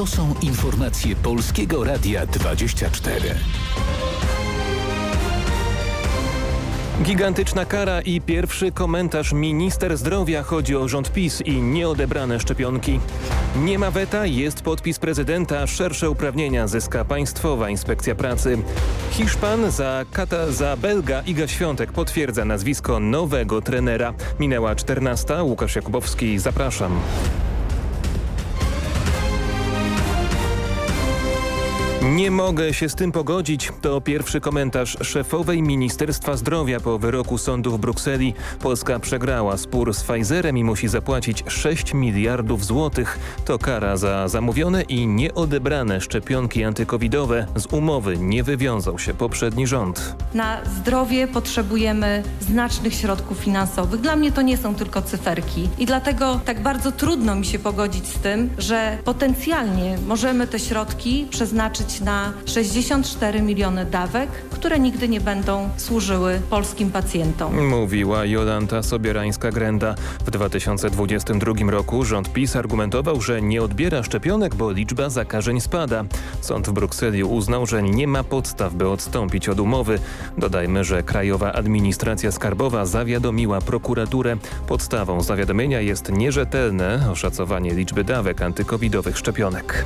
To są informacje Polskiego Radia 24. Gigantyczna kara i pierwszy komentarz minister zdrowia chodzi o rząd PiS i nieodebrane szczepionki. Nie ma weta, jest podpis prezydenta, szersze uprawnienia zyska Państwowa Inspekcja Pracy. Hiszpan za, Kata, za Belga Iga Świątek potwierdza nazwisko nowego trenera. Minęła 14. Łukasz Jakubowski, zapraszam. Nie mogę się z tym pogodzić. To pierwszy komentarz szefowej Ministerstwa Zdrowia po wyroku sądu w Brukseli. Polska przegrała spór z Pfizerem i musi zapłacić 6 miliardów złotych. To kara za zamówione i nieodebrane szczepionki antykowidowe. Z umowy nie wywiązał się poprzedni rząd. Na zdrowie potrzebujemy znacznych środków finansowych. Dla mnie to nie są tylko cyferki i dlatego tak bardzo trudno mi się pogodzić z tym, że potencjalnie możemy te środki przeznaczyć na 64 miliony dawek, które nigdy nie będą służyły polskim pacjentom. Mówiła Jolanta Sobierańska-Grenda. W 2022 roku rząd PiS argumentował, że nie odbiera szczepionek, bo liczba zakażeń spada. Sąd w Brukseli uznał, że nie ma podstaw, by odstąpić od umowy. Dodajmy, że Krajowa Administracja Skarbowa zawiadomiła prokuraturę. Podstawą zawiadomienia jest nierzetelne oszacowanie liczby dawek antykowidowych szczepionek.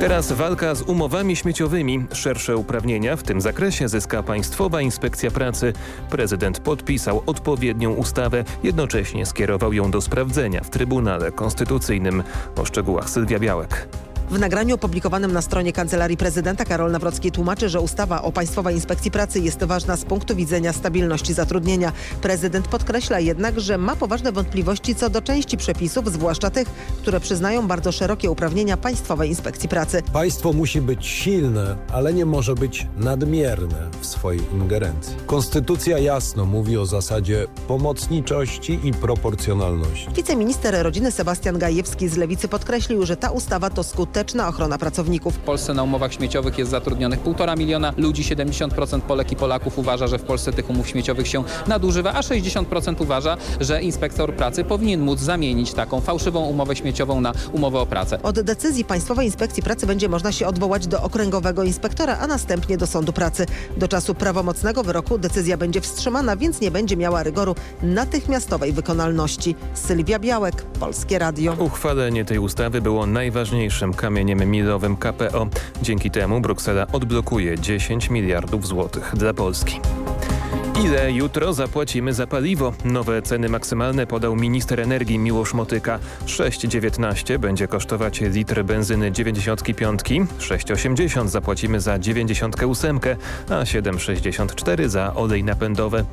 Teraz walka z umowami śmieciowymi. Szersze uprawnienia w tym zakresie zyska Państwowa Inspekcja Pracy. Prezydent podpisał odpowiednią ustawę, jednocześnie skierował ją do sprawdzenia w Trybunale Konstytucyjnym. O szczegółach Sylwia Białek. W nagraniu opublikowanym na stronie Kancelarii Prezydenta Karol Nawrocki tłumaczy, że ustawa o Państwowej Inspekcji Pracy jest ważna z punktu widzenia stabilności zatrudnienia. Prezydent podkreśla jednak, że ma poważne wątpliwości co do części przepisów, zwłaszcza tych, które przyznają bardzo szerokie uprawnienia Państwowej Inspekcji Pracy. Państwo musi być silne, ale nie może być nadmierne w swojej ingerencji. Konstytucja jasno mówi o zasadzie pomocniczości i proporcjonalności. Wiceminister rodziny Sebastian Gajewski z Lewicy podkreślił, że ta ustawa to skuteczna ochrona pracowników. W Polsce na umowach śmieciowych jest zatrudnionych 1,5 miliona ludzi, 70% Polek i Polaków uważa, że w Polsce tych umów śmieciowych się nadużywa, a 60% uważa, że inspektor pracy powinien móc zamienić taką fałszywą umowę śmieciową na umowę o pracę. Od decyzji Państwowej Inspekcji Pracy będzie można się odwołać do okręgowego inspektora, a następnie do sądu pracy. Do czasu prawomocnego wyroku decyzja będzie wstrzymana, więc nie będzie miała rygoru natychmiastowej wykonalności. Sylwia Białek, Polskie Radio. Uchwalenie tej ustawy było najważniejszym kamieniem milowym KPO. Dzięki temu Bruksela odblokuje 10 miliardów złotych dla Polski. Ile jutro zapłacimy za paliwo? Nowe ceny maksymalne podał minister energii Miłosz Motyka. 6,19 będzie kosztować litr benzyny 95, 6,80 zapłacimy za 98, a 7,64 za olej napędowy.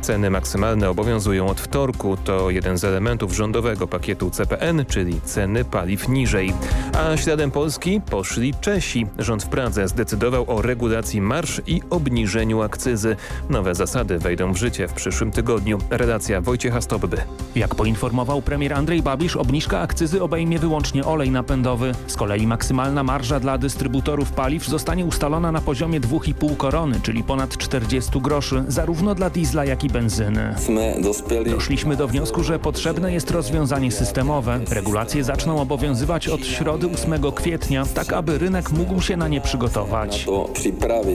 Ceny maksymalne obowiązują od wtorku. To jeden z elementów rządowego pakietu CPN, czyli ceny paliw niżej. A śladem Polski poszli Czesi. Rząd w Pradze zdecydował o regulacji marsz i obniżeniu akcyzy. Nowe zasady wejdą w życie w przyszłym tygodniu. Relacja Wojciecha Stobby. Jak poinformował premier Andrzej Babisz, obniżka akcyzy obejmie wyłącznie olej napędowy. Z kolei maksymalna marża dla dystrybutorów paliw zostanie ustalona na poziomie 2,5 korony, czyli ponad 40 groszy, zarówno dla diesla, jak i benzyny. Doszliśmy do wniosku, że potrzebne jest rozwiązanie systemowe. Regulacje zaczną obowiązywać od środy 8 kwietnia, tak aby rynek mógł się na nie przygotować.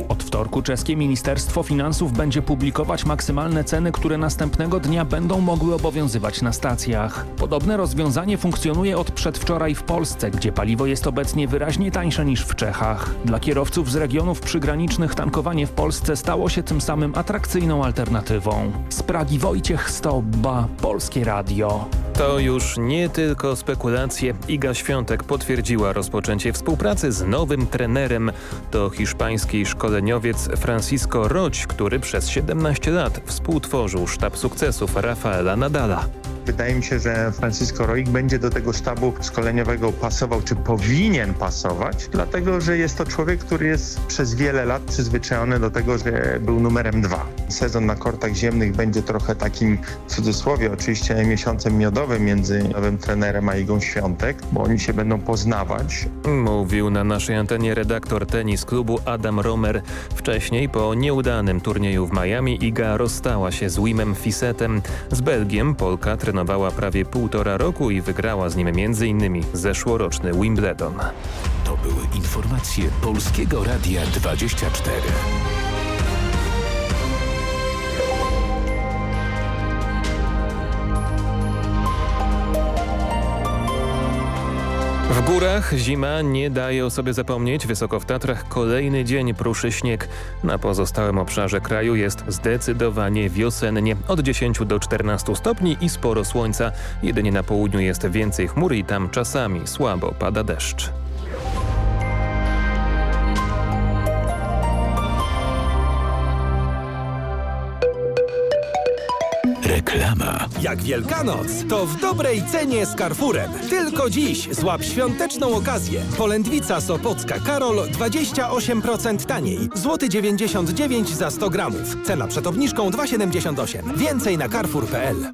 Od wtorku czeskie Ministerstwo Finansów będzie publikować maksymalne ceny, które następnego dnia będą mogły obowiązywać na stacjach. Podobne rozwiązanie funkcjonuje od przedwczoraj w Polsce, gdzie paliwo jest obecnie wyraźnie tańsze niż w Czechach. Dla kierowców z regionów przygranicznych tankowanie w Polsce stało się tym samym atrakcyjną alternatywą. Z Pragi Wojciech Stobba, Polskie Radio. To już nie tylko spekulacje. Iga Świątek potwierdziła rozpoczęcie współpracy z nowym trenerem. To hiszpański szkoleniowiec Francisco Roć, który przez 17 lat współtworzył sztab sukcesów Rafaela Nadala. Wydaje mi się, że Francisco Roig będzie do tego sztabu szkoleniowego pasował, czy powinien pasować, dlatego że jest to człowiek, który jest przez wiele lat przyzwyczajony do tego, że był numerem dwa. Sezon na kortach ziemnych będzie trochę takim, w cudzysłowie oczywiście, miesiącem miodowym między nowym trenerem a Igą Świątek, bo oni się będą poznawać. Mówił na naszej antenie redaktor tenis klubu Adam Romer. Wcześniej po nieudanym turnieju w Miami Iga rozstała się z Wimem Fisetem. Z Belgiem Polka trenowała trenowała prawie półtora roku i wygrała z nim m.in. zeszłoroczny Wimbledon. To były informacje Polskiego Radia 24. górach zima nie daje o sobie zapomnieć. Wysoko w Tatrach kolejny dzień pruszy śnieg. Na pozostałym obszarze kraju jest zdecydowanie wiosennie. Od 10 do 14 stopni i sporo słońca. Jedynie na południu jest więcej chmur i tam czasami słabo pada deszcz. Reklama. Jak Wielkanoc, to w dobrej cenie z Carrefourem. Tylko dziś złap świąteczną okazję. Polędwica Sopocka Karol 28% taniej. Złoty 99 za 100 gramów. Cena przed obniżką 2,78. Więcej na carrefour.pl.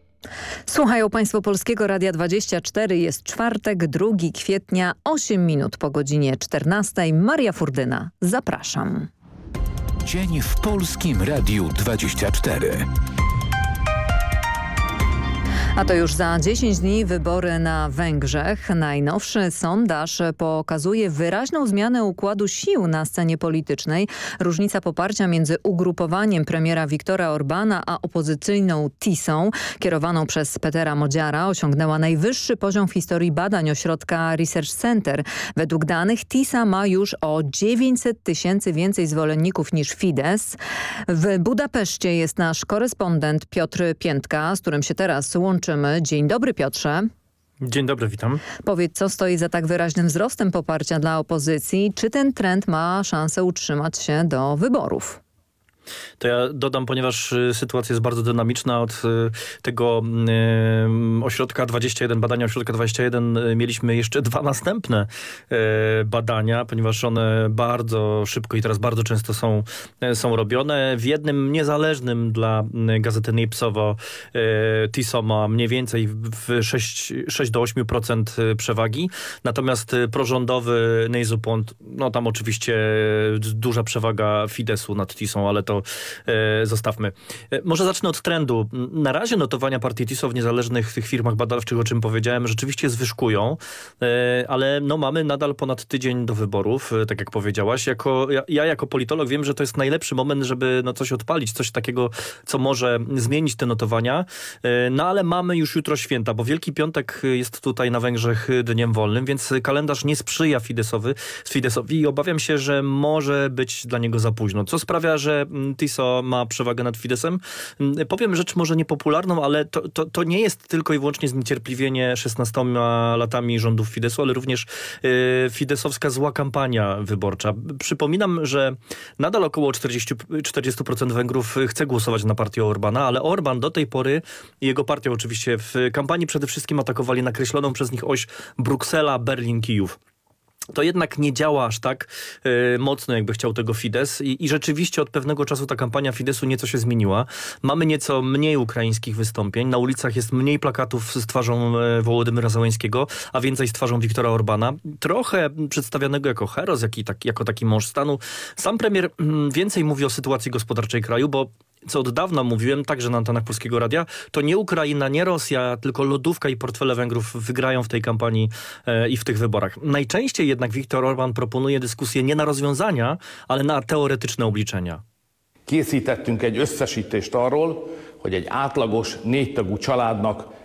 Słuchają Państwo Polskiego Radia 24. Jest czwartek, 2 kwietnia, 8 minut po godzinie 14. Maria Furdyna. Zapraszam. Dzień w Polskim Radiu 24. A to już za 10 dni wybory na Węgrzech. Najnowszy sondaż pokazuje wyraźną zmianę układu sił na scenie politycznej. Różnica poparcia między ugrupowaniem premiera Viktora Orbana a opozycyjną TISą, kierowaną przez Petera Modziara, osiągnęła najwyższy poziom w historii badań ośrodka Research Center. Według danych TISA ma już o 900 tysięcy więcej zwolenników niż Fidesz. W Budapeszcie jest nasz korespondent Piotr Piętka, z którym się teraz łączy Dzień dobry Piotrze. Dzień dobry, witam. Powiedz, co stoi za tak wyraźnym wzrostem poparcia dla opozycji? Czy ten trend ma szansę utrzymać się do wyborów? To ja dodam, ponieważ y, sytuacja jest bardzo dynamiczna. Od y, tego y, ośrodka 21, badania ośrodka 21 mieliśmy jeszcze dwa następne badania, ponieważ one bardzo szybko i teraz bardzo często są, są robione. W jednym niezależnym dla gazety Nipsowo TISO ma mniej więcej w 6, 6 do 8% przewagi. Natomiast prorządowy Neizupont, no tam oczywiście duża przewaga Fidesu nad TISą, ale to e, zostawmy. E, może zacznę od trendu. Na razie notowania partii TISO w niezależnych tych firmach badawczych, o czym powiedziałem, rzeczywiście zwyżkują, e, ale no mamy nadal ponad tydzień do wyborów, e, tak jak powiedziałaś. Jako, ja, ja, jako politolog wiem, że to jest najlepszy moment, żeby no, coś odpalić, coś takiego, co może zmienić te notowania. E, no ale mamy już jutro święta, bo Wielki Piątek jest tutaj na Węgrzech dniem wolnym, więc kalendarz nie sprzyja Fidesowy, Fidesowi i obawiam się, że może być dla niego za późno, co sprawia, że TISO ma przewagę nad Fidesem. Powiem rzecz może niepopularną, ale to, to, to nie jest tylko i wyłącznie zniecierpliwienie 16 latami rządów Fidesu, ale również fidesowska zła kampania wyborcza. Przypominam, że nadal około 40%, 40% Węgrów chce głosować na partię Orbana, ale Orban do tej pory jego partia oczywiście w kampanii przede wszystkim atakowali nakreśloną przez nich oś Bruksela, Berlin, Kijów to jednak nie działa aż tak y, mocno, jakby chciał tego Fidesz I, I, rzeczywiście od pewnego czasu ta kampania Fidesu nieco się zmieniła. Mamy nieco mniej ukraińskich wystąpień, na ulicach jest mniej plakatów z twarzą y, Wołodymyra Załęskiego, a więcej z twarzą Wiktora Orbana. Trochę przedstawianego jako heros, jak tak, jako taki mąż stanu. Sam premier y, więcej mówi o sytuacji gospodarczej kraju, bo co od dawna mówiłem, także na antenach Polskiego Radia, to nie Ukraina, nie Rosja, tylko lodówka i portfele Węgrów wygrają w tej kampanii e, i w tych wyborach. Najczęściej jednak Viktor Orban proponuje dyskusję nie na rozwiązania, ale na teoretyczne obliczenia. Készítettünk egy összesítést arról,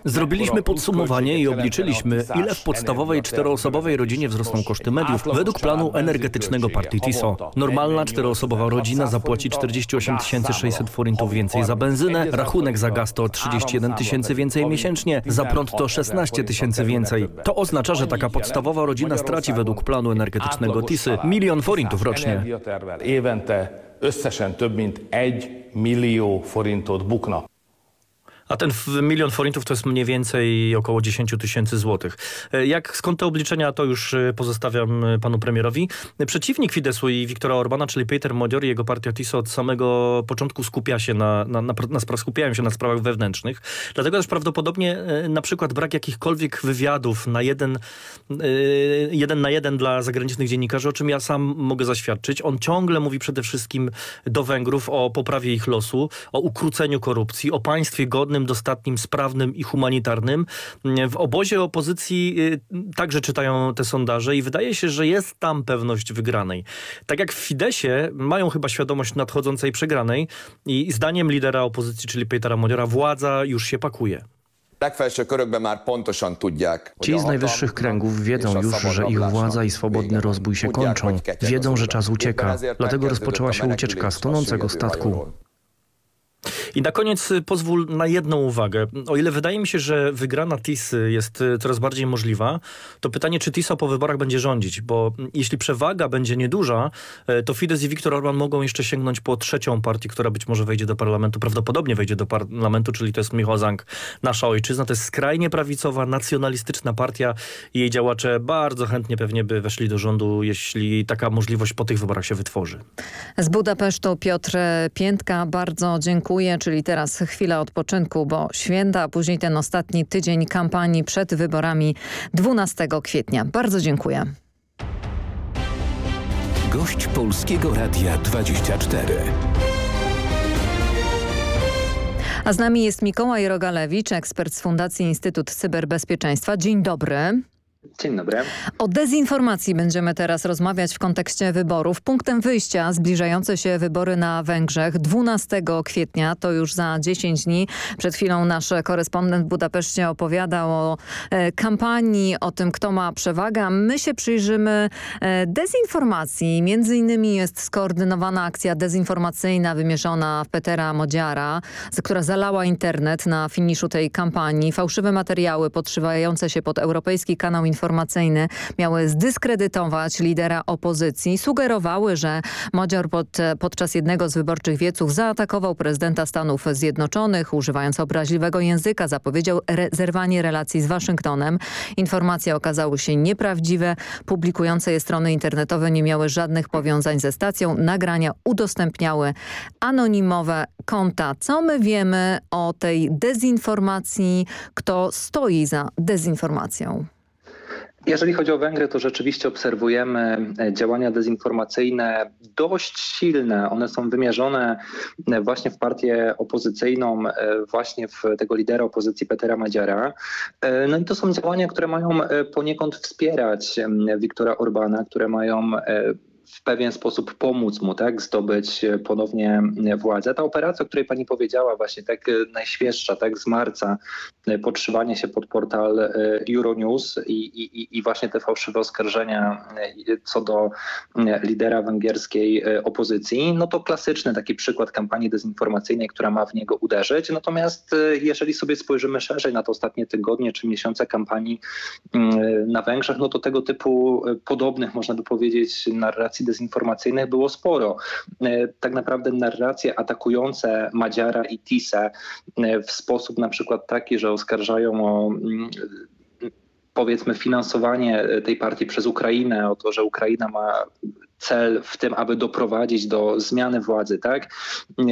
Zrobiliśmy podsumowanie i obliczyliśmy, ile w podstawowej czteroosobowej rodzinie wzrosną koszty mediów według planu energetycznego partii TISO. Normalna czteroosobowa rodzina zapłaci 48 600 forintów więcej za benzynę, rachunek za gaz to 31 tysięcy więcej miesięcznie, za prąd to 16 tysięcy więcej. To oznacza, że taka podstawowa rodzina straci według planu energetycznego TISY milion forintów rocznie. Összesen több mint 1 millió forintot bukna. A ten milion forintów to jest mniej więcej około 10 tysięcy złotych. E, jak skąd te obliczenia, to już e, pozostawiam e, panu premierowi. Przeciwnik Fidesu i Viktora Orbana, czyli Peter Modior i jego partia TISO od samego początku skupia się na, na, na, na skupiają się na sprawach wewnętrznych. Dlatego też prawdopodobnie na przykład brak jakichkolwiek wywiadów na jeden, jeden na jeden dla zagranicznych dziennikarzy, o czym ja sam mogę zaświadczyć. On ciągle mówi przede wszystkim do Węgrów o poprawie ich losu, o ukróceniu korupcji, o państwie godnym dostatnim, sprawnym i humanitarnym. W obozie opozycji y, także czytają te sondaże i wydaje się, że jest tam pewność wygranej. Tak jak w Fidesie mają chyba świadomość nadchodzącej przegranej i zdaniem lidera opozycji, czyli Petera Modiora, władza już się pakuje. Ci z najwyższych kręgów wiedzą już, że ich władza i swobodny rozbój się kończą. Wiedzą, że czas ucieka. Dlatego rozpoczęła się ucieczka z tonącego statku. I na koniec y, pozwól na jedną uwagę. O ile wydaje mi się, że wygrana TIS jest y, coraz bardziej możliwa, to pytanie, czy TISO po wyborach będzie rządzić, bo jeśli przewaga będzie nieduża, y, to Fidesz i Viktor Orban mogą jeszcze sięgnąć po trzecią partię, która być może wejdzie do parlamentu, prawdopodobnie wejdzie do parlamentu, czyli to jest Michał nasza ojczyzna. To jest skrajnie prawicowa, nacjonalistyczna partia i jej działacze bardzo chętnie pewnie by weszli do rządu, jeśli taka możliwość po tych wyborach się wytworzy. Z Budapesztu Piotr Piętka, bardzo dziękuję czyli teraz chwila odpoczynku, bo święta, a później ten ostatni tydzień kampanii przed wyborami 12 kwietnia. Bardzo dziękuję. Gość Polskiego Radia 24. A z nami jest Mikołaj Rogalewicz, ekspert z Fundacji Instytut Cyberbezpieczeństwa. Dzień dobry. Dzień dobry. O dezinformacji będziemy teraz rozmawiać w kontekście wyborów. Punktem wyjścia zbliżające się wybory na Węgrzech 12 kwietnia, to już za 10 dni. Przed chwilą nasz korespondent w Budapeszcie opowiadał o e, kampanii, o tym kto ma przewagę. My się przyjrzymy e, dezinformacji. Między innymi jest skoordynowana akcja dezinformacyjna wymierzona w Petera Modziara, która zalała internet na finiszu tej kampanii. Fałszywe materiały podszywające się pod europejski kanał informacyjny informacyjny miały zdyskredytować lidera opozycji. Sugerowały, że Modzior pod, podczas jednego z wyborczych wieców zaatakował prezydenta Stanów Zjednoczonych, używając obraźliwego języka, zapowiedział re zerwanie relacji z Waszyngtonem. Informacje okazały się nieprawdziwe. Publikujące je strony internetowe nie miały żadnych powiązań ze stacją. Nagrania udostępniały anonimowe konta. Co my wiemy o tej dezinformacji? Kto stoi za dezinformacją? Jeżeli chodzi o Węgry, to rzeczywiście obserwujemy e, działania dezinformacyjne dość silne. One są wymierzone e, właśnie w partię opozycyjną, e, właśnie w tego lidera opozycji Petera Madziara. No i to są działania, które mają poniekąd wspierać Wiktora Orbana, które mają w pewien sposób pomóc mu tak, zdobyć ponownie władzę. Ta operacja, o której pani powiedziała, właśnie tak najświeższa, tak z marca, podszywanie się pod portal Euronews i, i, i właśnie te fałszywe oskarżenia co do lidera węgierskiej opozycji, no to klasyczny taki przykład kampanii dezinformacyjnej, która ma w niego uderzyć. Natomiast jeżeli sobie spojrzymy szerzej na to ostatnie tygodnie czy miesiące kampanii mm, na Węgrzech, no to tego typu podobnych, można by powiedzieć, narracji dezinformacyjnych było sporo. Tak naprawdę narracje atakujące Madziara i Tisę w sposób na przykład taki, że oskarżają o mm, powiedzmy finansowanie tej partii przez Ukrainę, o to, że Ukraina ma cel w tym, aby doprowadzić do zmiany władzy, tak?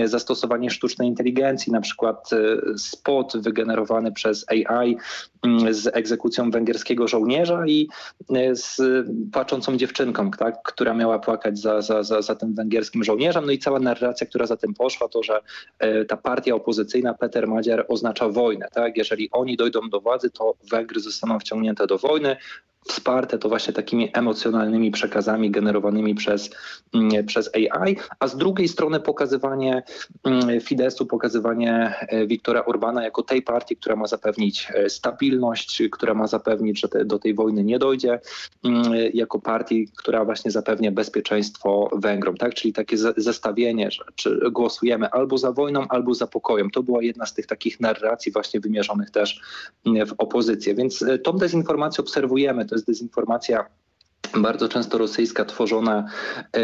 Zastosowanie sztucznej inteligencji, na przykład e, spot wygenerowany przez AI mm, z egzekucją węgierskiego żołnierza i e, z płaczącą dziewczynką, tak? która miała płakać za, za, za, za tym węgierskim żołnierzem. No i cała narracja, która za tym poszła, to, że e, ta partia opozycyjna, Peter Madziar, oznacza wojnę. Tak? Jeżeli oni dojdą do władzy, to Węgry zostaną wciągnięte do wojny wsparte to właśnie takimi emocjonalnymi przekazami generowanymi przez, mm, przez AI, a z drugiej strony pokazywanie mm, Fidesu, pokazywanie e, Wiktora Orbana jako tej partii, która ma zapewnić e, stabilność, która ma zapewnić, że te, do tej wojny nie dojdzie, mm, jako partii, która właśnie zapewnia bezpieczeństwo Węgrom, tak? Czyli takie zestawienie, że głosujemy albo za wojną, albo za pokojem. To była jedna z tych takich narracji właśnie wymierzonych też w opozycję. Więc e, tą dezinformację obserwujemy to jest dezinformacja bardzo często rosyjska, tworzona e,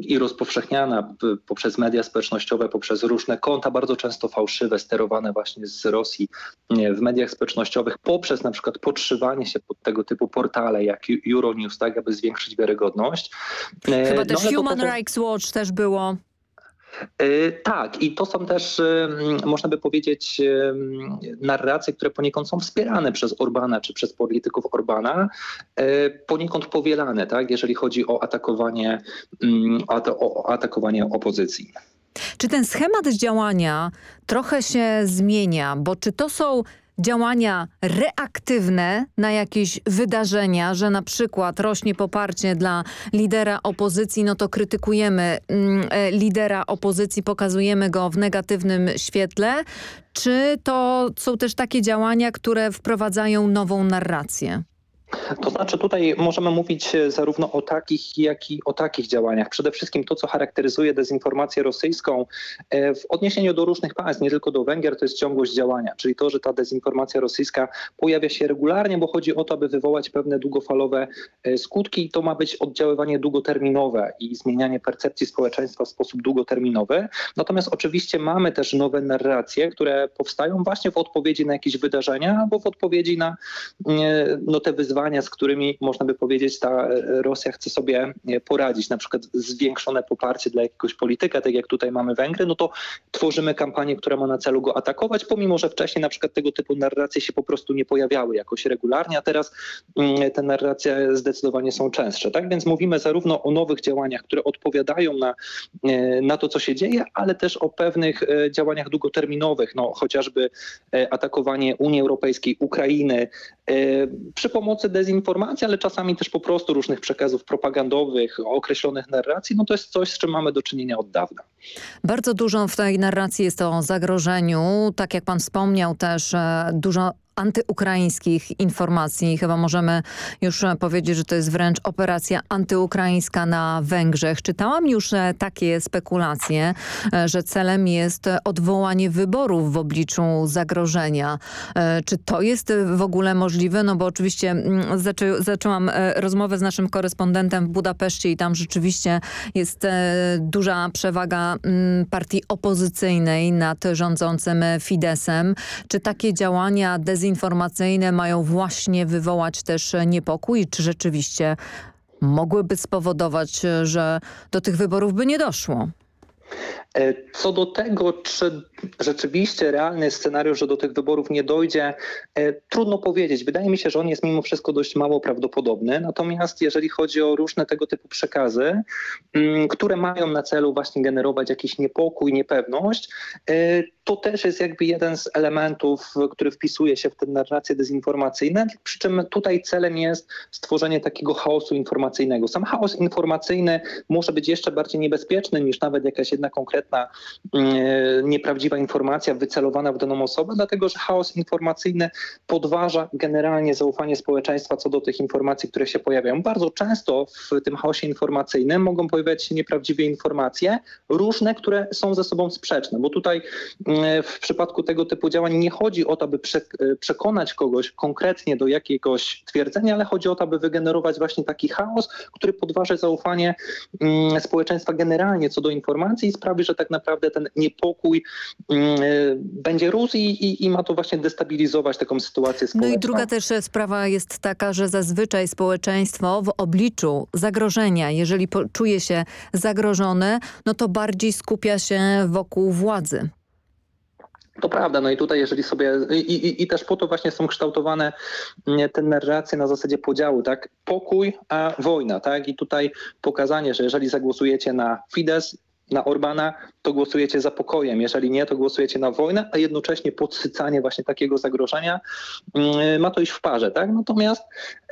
i rozpowszechniana poprzez media społecznościowe, poprzez różne konta, bardzo często fałszywe, sterowane właśnie z Rosji w mediach społecznościowych, poprzez na przykład podszywanie się pod tego typu portale jak Euronews, tak, aby zwiększyć wiarygodność. E, Chyba też no, Human Rights Watch też było tak, i to są też, można by powiedzieć, narracje, które poniekąd są wspierane przez Orbana czy przez polityków Orbana, poniekąd powielane, tak, jeżeli chodzi o atakowanie, o atakowanie opozycji. Czy ten schemat działania trochę się zmienia, bo czy to są działania reaktywne na jakieś wydarzenia, że na przykład rośnie poparcie dla lidera opozycji, no to krytykujemy mm, e, lidera opozycji, pokazujemy go w negatywnym świetle, czy to są też takie działania, które wprowadzają nową narrację? To znaczy tutaj możemy mówić e, zarówno o takich, jak i o takich działaniach. Przede wszystkim to, co charakteryzuje dezinformację rosyjską e, w odniesieniu do różnych państw, nie tylko do Węgier, to jest ciągłość działania, czyli to, że ta dezinformacja rosyjska pojawia się regularnie, bo chodzi o to, aby wywołać pewne długofalowe e, skutki i to ma być oddziaływanie długoterminowe i zmienianie percepcji społeczeństwa w sposób długoterminowy. Natomiast oczywiście mamy też nowe narracje, które powstają właśnie w odpowiedzi na jakieś wydarzenia albo w odpowiedzi na no, te wyzwania, wyzwania, z którymi można by powiedzieć ta e, Rosja chce sobie e, poradzić, na przykład zwiększone poparcie dla jakiegoś polityka, tak jak tutaj mamy Węgry, no to tworzymy kampanię, która ma na celu go atakować, pomimo, że wcześniej na przykład tego typu narracje się po prostu nie pojawiały jakoś regularnie, a teraz mm, te narracje zdecydowanie są częstsze. Tak więc mówimy zarówno o nowych działaniach, które odpowiadają na, e, na to, co się dzieje, ale też o pewnych działaniach długoterminowych, no chociażby atakowanie Unii Europejskiej, Ukrainy przy pomocy dezinformacji, ale czasami też po prostu różnych przekazów propagandowych, określonych narracji, no to jest coś, z czym mamy do czynienia od dawna. Bardzo dużo w tej narracji jest o zagrożeniu. Tak jak pan wspomniał też, e, dużo antyukraińskich informacji. Chyba możemy już powiedzieć, że to jest wręcz operacja antyukraińska na Węgrzech. Czytałam już e, takie spekulacje, e, że celem jest odwołanie wyborów w obliczu zagrożenia. E, czy to jest w ogóle możliwe? No bo oczywiście mm, zaczę zaczęłam rozmowę z naszym korespondentem w Budapeszcie i tam rzeczywiście jest duża przewaga mm, partii opozycyjnej nad rządzącym Fidesem. Czy takie działania dezinformacyjne dezinformacyjne mają właśnie wywołać też niepokój? Czy rzeczywiście mogłyby spowodować, że do tych wyborów by nie doszło? E, co do tego, czy rzeczywiście realny scenariusz, że do tych wyborów nie dojdzie, e, trudno powiedzieć. Wydaje mi się, że on jest mimo wszystko dość mało prawdopodobny. Natomiast jeżeli chodzi o różne tego typu przekazy, mm, które mają na celu właśnie generować jakiś niepokój, niepewność, e, to też jest jakby jeden z elementów, który wpisuje się w tę narrację dezinformacyjną, przy czym tutaj celem jest stworzenie takiego chaosu informacyjnego. Sam chaos informacyjny może być jeszcze bardziej niebezpieczny niż nawet jakaś jedna konkretna konkretna nieprawdziwa informacja wycelowana w daną osobę, dlatego że chaos informacyjny podważa generalnie zaufanie społeczeństwa co do tych informacji, które się pojawiają. Bardzo często w tym chaosie informacyjnym mogą pojawiać się nieprawdziwe informacje, różne, które są ze sobą sprzeczne, bo tutaj w przypadku tego typu działań nie chodzi o to, aby przekonać kogoś konkretnie do jakiegoś twierdzenia, ale chodzi o to, aby wygenerować właśnie taki chaos, który podważy zaufanie mm, społeczeństwa generalnie co do informacji i sprawi, że tak naprawdę ten niepokój mm, będzie rósł i, i, i ma to właśnie destabilizować taką sytuację społeczną. No i druga też sprawa jest taka, że zazwyczaj społeczeństwo w obliczu zagrożenia, jeżeli czuje się zagrożone, no to bardziej skupia się wokół władzy. To prawda, no i tutaj jeżeli sobie, i, i, i, też po to właśnie są kształtowane mm, te narracje na zasadzie podziału, tak? Pokój, a wojna, tak? I tutaj pokazanie, że jeżeli zagłosujecie na Fidesz, na Orbana, to głosujecie za pokojem. Jeżeli nie, to głosujecie na wojnę, a jednocześnie podsycanie właśnie takiego zagrożenia mm, ma to iść w parze. Tak? Natomiast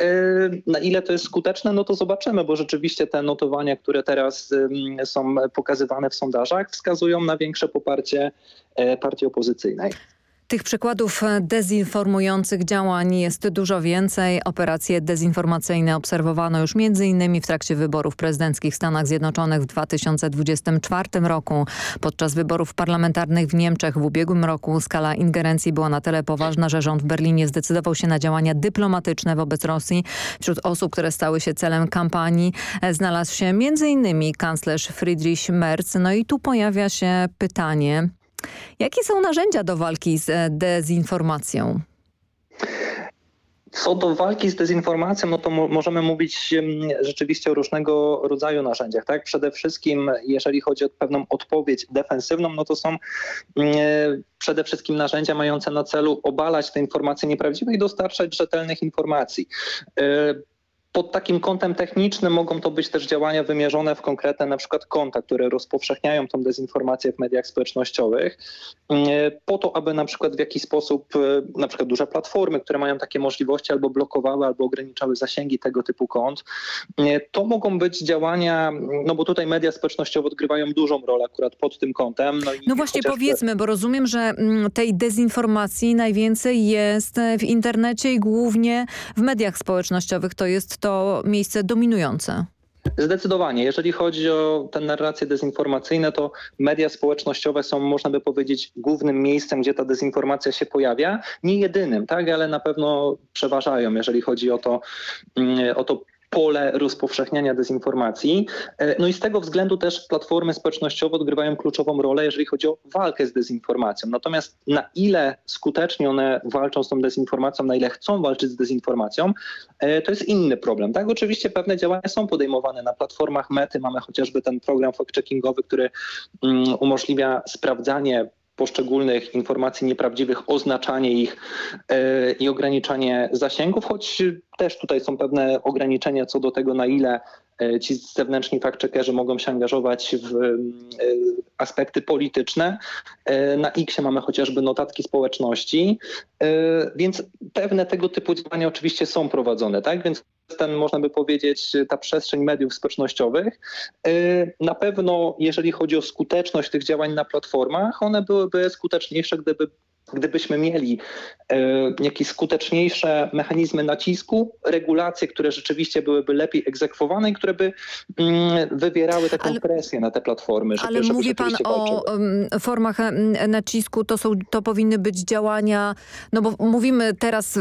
y, na ile to jest skuteczne, no to zobaczymy, bo rzeczywiście te notowania, które teraz są pokazywane w sondażach, wskazują na większe poparcie e, partii opozycyjnej. Tych przykładów e, dezinformujących działań jest dużo więcej. Operacje dezinformacyjne obserwowano już m.in. w trakcie wyborów prezydenckich w Stanach Zjednoczonych w 2024 roku. Podczas wyborów parlamentarnych w Niemczech w ubiegłym roku skala ingerencji była na tyle poważna, że rząd w Berlinie zdecydował się na działania dyplomatyczne wobec Rosji. Wśród osób, które stały się celem kampanii e, znalazł się m.in. kanclerz Friedrich Merz. No i tu pojawia się pytanie, Jakie są narzędzia do walki z e, dezinformacją? Co do walki z dezinformacją, no to możemy mówić rzeczywiście o różnego rodzaju narzędziach. Tak? Przede wszystkim, jeżeli chodzi o pewną odpowiedź defensywną, no to są przede wszystkim narzędzia mające na celu obalać te informacje nieprawdziwe i dostarczać rzetelnych informacji. E, pod takim kątem technicznym mogą to być też działania wymierzone w konkretne na przykład konta, które rozpowszechniają tą dezinformację w mediach społecznościowych, mm, po to, aby na przykład w jakiś sposób, e, na przykład duże platformy, które mają takie możliwości albo blokowały, albo ograniczały zasięgi tego typu kont. Mm, to mogą być działania, no bo tutaj media społecznościowe odgrywają dużą rolę akurat pod tym kątem. No, no właśnie powiedzmy, bo rozumiem, że mm, tej dezinformacji najwięcej jest w internecie i głównie w mediach społecznościowych. To jest to miejsce dominujące. Zdecydowanie. Jeżeli chodzi o te narracje dezinformacyjne, to media społecznościowe są, można by powiedzieć, głównym miejscem, gdzie ta dezinformacja się pojawia. Nie jedynym, tak, ale na pewno przeważają, jeżeli chodzi o to, mm, o to pole rozpowszechniania dezinformacji. E, no i z tego względu też platformy społecznościowe odgrywają kluczową rolę, jeżeli chodzi o walkę z dezinformacją. Natomiast na ile skutecznie one walczą z tą dezinformacją, na ile chcą walczyć z dezinformacją, e, to jest inny problem. Tak, oczywiście pewne działania są podejmowane na platformach Mety. Mamy chociażby ten program fact-checkingowy, który mm, umożliwia sprawdzanie poszczególnych informacji nieprawdziwych, oznaczanie ich yy, i ograniczanie zasięgów, choć też tutaj są pewne ograniczenia co do tego, na ile e, ci zewnętrzni fact-checkerzy mogą się angażować w e, aspekty polityczne. Na X mamy chociażby notatki społeczności, więc pewne tego typu działania oczywiście są prowadzone, tak? Więc ten, można by powiedzieć, ta przestrzeń mediów społecznościowych. Y, na pewno, jeżeli chodzi o skuteczność tych działań na platformach, one byłyby skuteczniejsze, gdyby gdybyśmy mieli e, jakieś skuteczniejsze mechanizmy nacisku, regulacje, które rzeczywiście byłyby lepiej egzekwowane i które by mm, wywierały taką ale, presję na te platformy. Żeby, ale żeby mówi pan o formach nacisku, to, są, to powinny być działania, no bo mówimy teraz,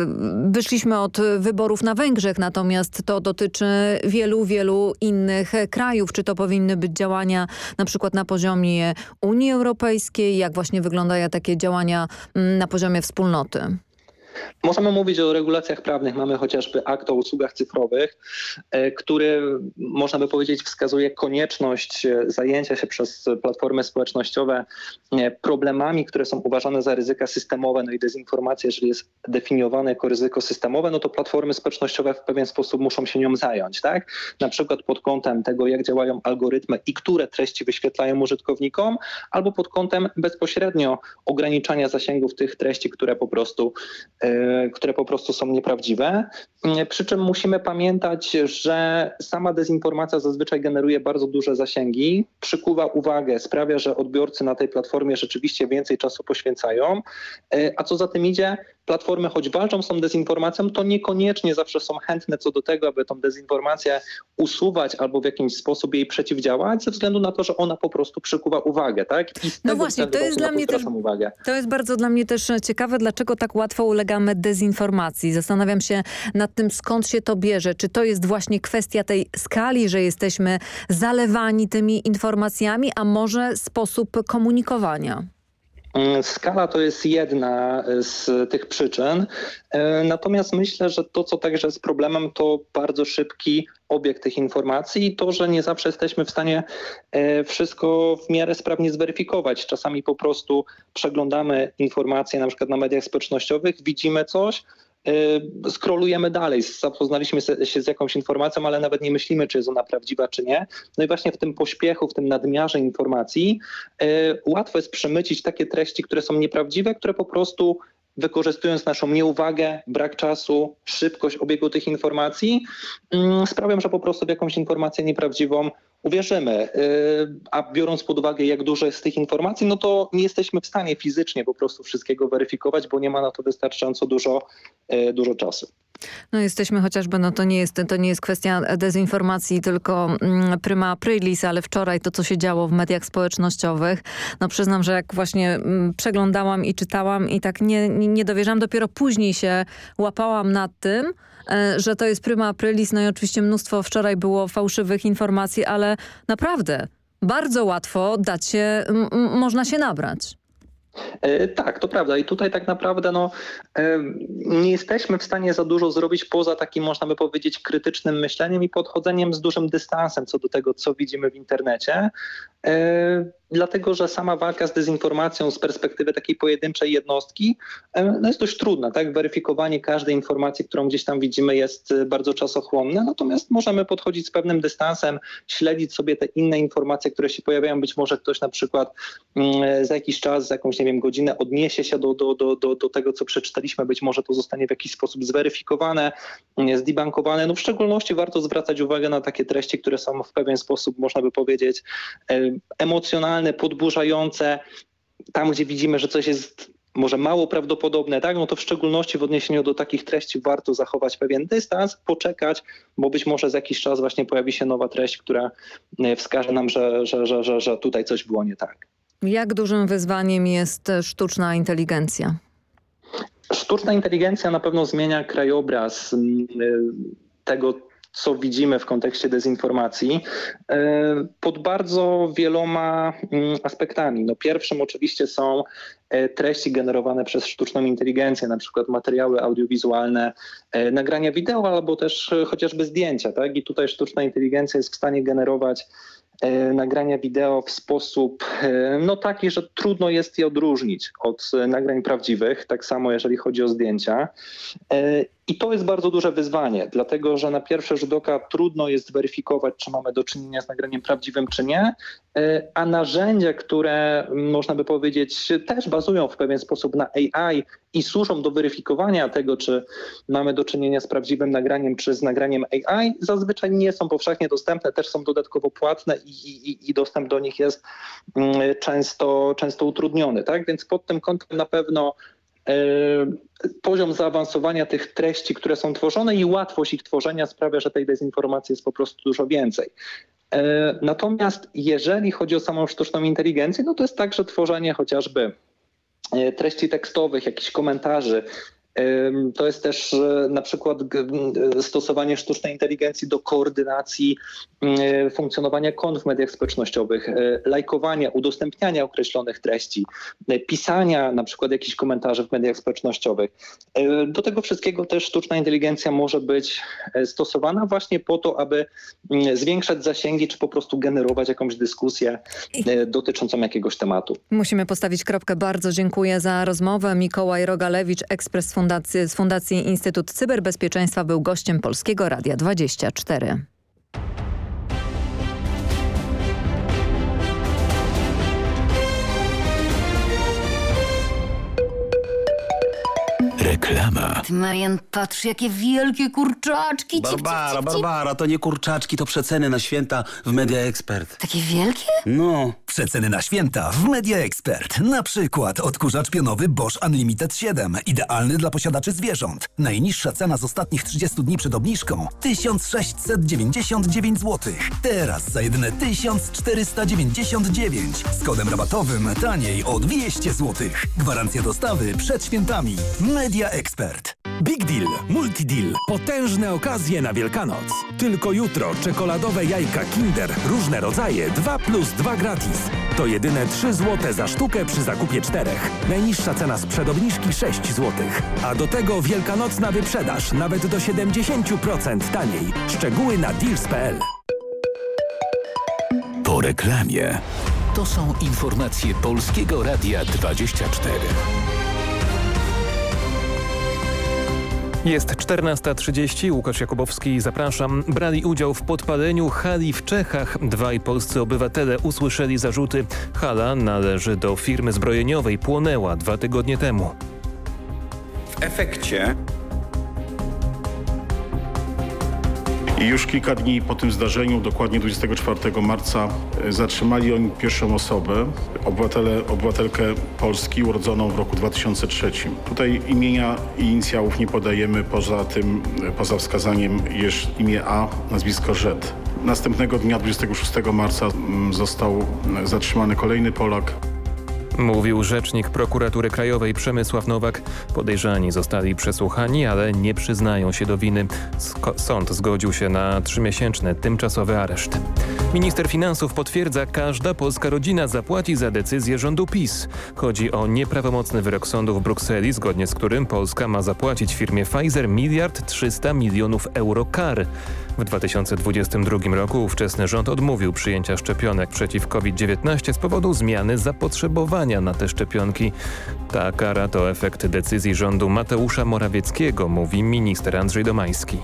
wyszliśmy od wyborów na Węgrzech, natomiast to dotyczy wielu, wielu innych krajów. Czy to powinny być działania na przykład na poziomie Unii Europejskiej? Jak właśnie wyglądają takie działania na poziomie wspólnoty? Możemy mówić o regulacjach prawnych. Mamy chociażby akt o usługach cyfrowych, e, który można by powiedzieć wskazuje konieczność e, zajęcia się przez platformy społecznościowe e, problemami, które są uważane za ryzyka systemowe. No i dezinformacja, jeżeli jest definiowane jako ryzyko systemowe, no to platformy społecznościowe w pewien sposób muszą się nią zająć. Tak? Na przykład pod kątem tego, jak działają algorytmy i które treści wyświetlają użytkownikom, albo pod kątem bezpośrednio ograniczania zasięgów tych treści, które po prostu które po prostu są nieprawdziwe. Przy czym musimy pamiętać, że sama dezinformacja zazwyczaj generuje bardzo duże zasięgi, przykuwa uwagę, sprawia, że odbiorcy na tej platformie rzeczywiście więcej czasu poświęcają, a co za tym idzie, platformy, choć walczą z tą dezinformacją, to niekoniecznie zawsze są chętne co do tego, aby tą dezinformację usuwać albo w jakiś sposób jej przeciwdziałać, ze względu na to, że ona po prostu przykuwa uwagę. Tak? no właśnie, to jest dla mnie też, uwagę. to jest bardzo dla mnie też ciekawe, dlaczego tak łatwo ulegamy dezinformacji. Zastanawiam się nad tym, skąd się to bierze. Czy to jest właśnie kwestia tej skali, że jesteśmy zalewani tymi informacjami, a może sposób komunikowania? Mm, skala to jest jedna z tych przyczyn. E, natomiast myślę, że to, co także jest problemem, to bardzo szybki obieg tych informacji i to, że nie zawsze jesteśmy w stanie e, wszystko w miarę sprawnie zweryfikować. Czasami po prostu przeglądamy informacje na przykład na mediach społecznościowych, widzimy coś, skrolujemy dalej, zapoznaliśmy się z jakąś informacją, ale nawet nie myślimy, czy jest ona prawdziwa, czy nie. No i właśnie w tym pośpiechu, w tym nadmiarze informacji y, łatwo jest przemycić takie treści, które są nieprawdziwe, które po prostu wykorzystując naszą nieuwagę, brak czasu, szybkość obiegu tych informacji, mm, sprawią, że po prostu w jakąś informację nieprawdziwą uwierzymy. Y, a biorąc pod uwagę, jak dużo jest tych informacji, no to nie jesteśmy w stanie fizycznie po prostu wszystkiego weryfikować, bo nie ma na to wystarczająco dużo, y, dużo czasu. No jesteśmy chociażby, no to nie jest, to nie jest kwestia dezinformacji, tylko mm, prima aprilis, ale wczoraj to, co się działo w mediach społecznościowych, no przyznam, że jak właśnie mm, przeglądałam i czytałam i tak nie, nie, dowierzam, dopiero później się łapałam nad tym, E, że to jest prima aprilis. No i oczywiście mnóstwo wczoraj było fałszywych informacji, ale naprawdę bardzo łatwo dać się, można się nabrać. E, tak, to prawda. I tutaj tak naprawdę no, e, nie jesteśmy w stanie za dużo zrobić poza takim, można by powiedzieć, krytycznym myśleniem i podchodzeniem z dużym dystansem co do tego, co widzimy w internecie. Dlatego, że sama walka z dezinformacją z perspektywy takiej pojedynczej jednostki no jest dość trudna. Tak? Weryfikowanie każdej informacji, którą gdzieś tam widzimy jest bardzo czasochłonne, natomiast możemy podchodzić z pewnym dystansem, śledzić sobie te inne informacje, które się pojawiają. Być może ktoś na przykład za jakiś czas, za jakąś nie wiem, godzinę odniesie się do, do, do, do, do tego, co przeczytaliśmy. Być może to zostanie w jakiś sposób zweryfikowane, zdebankowane. No w szczególności warto zwracać uwagę na takie treści, które są w pewien sposób, można by powiedzieć, emocjonalne, podburzające. Tam, gdzie widzimy, że coś jest może mało prawdopodobne, tak? no to w szczególności w odniesieniu do takich treści warto zachować pewien dystans, poczekać, bo być może za jakiś czas właśnie pojawi się nowa treść, która wskaże nam, że, że, że, że, że tutaj coś było nie tak. Jak dużym wyzwaniem jest sztuczna inteligencja? Sztuczna inteligencja na pewno zmienia krajobraz mm, tego, co widzimy w kontekście dezinformacji, e, pod bardzo wieloma mm, aspektami. No pierwszym oczywiście są e, treści generowane przez sztuczną inteligencję, na przykład materiały audiowizualne, e, nagrania wideo albo też chociażby zdjęcia. Tak? I tutaj sztuczna inteligencja jest w stanie generować nagrania wideo w sposób no taki, że trudno jest je odróżnić od nagrań prawdziwych, tak samo jeżeli chodzi o zdjęcia. I to jest bardzo duże wyzwanie, dlatego że na pierwszy rzut oka trudno jest weryfikować, czy mamy do czynienia z nagraniem prawdziwym, czy nie, a narzędzia, które można by powiedzieć też bazują w pewien sposób na AI i służą do weryfikowania tego, czy mamy do czynienia z prawdziwym nagraniem, czy z nagraniem AI, zazwyczaj nie są powszechnie dostępne, też są dodatkowo płatne i, i, i dostęp do nich jest mm, często, często utrudniony. Tak? Więc pod tym kątem na pewno e, poziom zaawansowania tych treści, które są tworzone i łatwość ich tworzenia sprawia, że tej dezinformacji jest po prostu dużo więcej. E, natomiast jeżeli chodzi o samą sztuczną inteligencję, no to jest także tworzenie chociażby e, treści tekstowych, jakichś komentarzy, to jest też na przykład stosowanie sztucznej inteligencji do koordynacji funkcjonowania kont w mediach społecznościowych, e, lajkowania, udostępniania określonych treści, e, pisania na przykład jakichś komentarzy w mediach społecznościowych. E, do tego wszystkiego też sztuczna inteligencja może być stosowana właśnie po to, aby zwiększać zasięgi, czy po prostu generować jakąś dyskusję dotyczącą jakiegoś tematu. Musimy postawić kropkę. Bardzo dziękuję za rozmowę. Mikołaj Rogalewicz, ekspres fundacji, z Fundacji Instytut Cyberbezpieczeństwa był gościem Polskiego Radia 24. Reklama. Ty, Marian, patrz, jakie wielkie kurczaczki. Barbara, Cip, cip, cip, cip. Barbara, to nie kurczaczki, to przeceny na święta w Media Expert. Takie wielkie? No. Przeceny na święta w Media Expert. Na przykład odkurzacz pionowy Bosch Unlimited 7. Idealny dla posiadaczy zwierząt. Najniższa cena z ostatnich 30 dni przed obniżką 1699 zł. Teraz za jedyne 1499. Z kodem rabatowym taniej o 200 zł. Gwarancja dostawy przed świętami. Media Expert. Big Deal, Multi Deal. Potężne okazje na Wielkanoc. Tylko jutro czekoladowe jajka Kinder, różne rodzaje, 2 plus 2 gratis. To jedyne 3 zł za sztukę przy zakupie czterech. Najniższa cena sprzed obniżki 6 zł. A do tego wielkanocna wyprzedaż nawet do 70% taniej. Szczegóły na deals.pl. Po reklamie. To są informacje Polskiego Radia 24. Jest 14.30, Łukasz Jakubowski, zapraszam. Brali udział w podpaleniu hali w Czechach. Dwaj polscy obywatele usłyszeli zarzuty. Hala należy do firmy zbrojeniowej, płonęła dwa tygodnie temu. W efekcie I już kilka dni po tym zdarzeniu, dokładnie 24 marca, e, zatrzymali oni pierwszą osobę, obywatele, obywatelkę Polski urodzoną w roku 2003. Tutaj imienia i inicjałów nie podajemy, poza tym, e, poza wskazaniem jest imię A, nazwisko Z. Następnego dnia, 26 marca, mm, został e, zatrzymany kolejny Polak, Mówił rzecznik prokuratury krajowej Przemysław Nowak. Podejrzani zostali przesłuchani, ale nie przyznają się do winy. Sąd zgodził się na trzymiesięczny tymczasowy areszt. Minister finansów potwierdza, każda polska rodzina zapłaci za decyzję rządu PiS. Chodzi o nieprawomocny wyrok sądu w Brukseli, zgodnie z którym Polska ma zapłacić firmie Pfizer miliard 300 milionów euro kar. W 2022 roku ówczesny rząd odmówił przyjęcia szczepionek przeciw COVID-19 z powodu zmiany zapotrzebowania na te szczepionki. Ta kara to efekt decyzji rządu Mateusza Morawieckiego, mówi minister Andrzej Domański.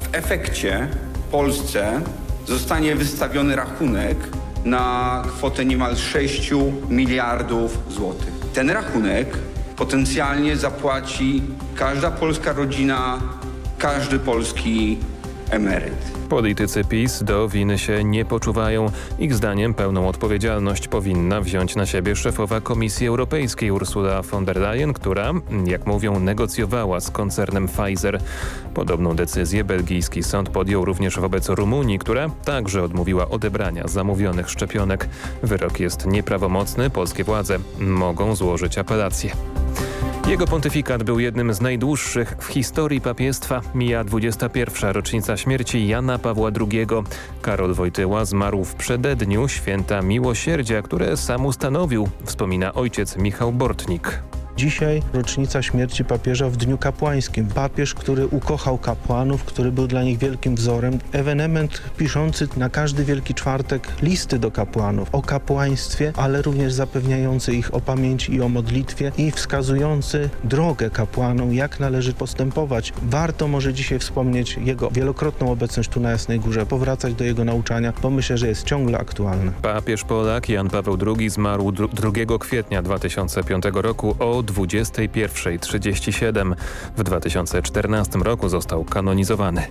w efekcie Polsce zostanie wystawiony rachunek na kwotę niemal 6 miliardów złotych. Ten rachunek potencjalnie zapłaci każda polska rodzina, każdy polski emeryt. Politycy PiS do winy się nie poczuwają. Ich zdaniem pełną odpowiedzialność powinna wziąć na siebie szefowa Komisji Europejskiej Ursula von der Leyen, która, jak mówią, negocjowała z koncernem Pfizer. Podobną decyzję belgijski sąd podjął również wobec Rumunii, która także odmówiła odebrania zamówionych szczepionek. Wyrok jest nieprawomocny, polskie władze mogą złożyć apelację. Jego pontyfikat był jednym z najdłuższych w historii papiestwa. Mija 21. rocznica śmierci Jana Pawła II. Karol Wojtyła zmarł w przededniu święta Miłosierdzia, które sam ustanowił, wspomina ojciec Michał Bortnik. Dzisiaj rocznica śmierci papieża w Dniu Kapłańskim. Papież, który ukochał kapłanów, który był dla nich wielkim wzorem. Ewenement piszący na każdy Wielki Czwartek listy do kapłanów o kapłaństwie, ale również zapewniający ich o pamięci i o modlitwie i wskazujący drogę kapłanom, jak należy postępować. Warto może dzisiaj wspomnieć jego wielokrotną obecność tu na Jasnej Górze, powracać do jego nauczania, bo myślę, że jest ciągle aktualne. Papież Polak Jan Paweł II zmarł 2 kwietnia 2005 roku o 21.37. W 2014 roku został kanonizowany.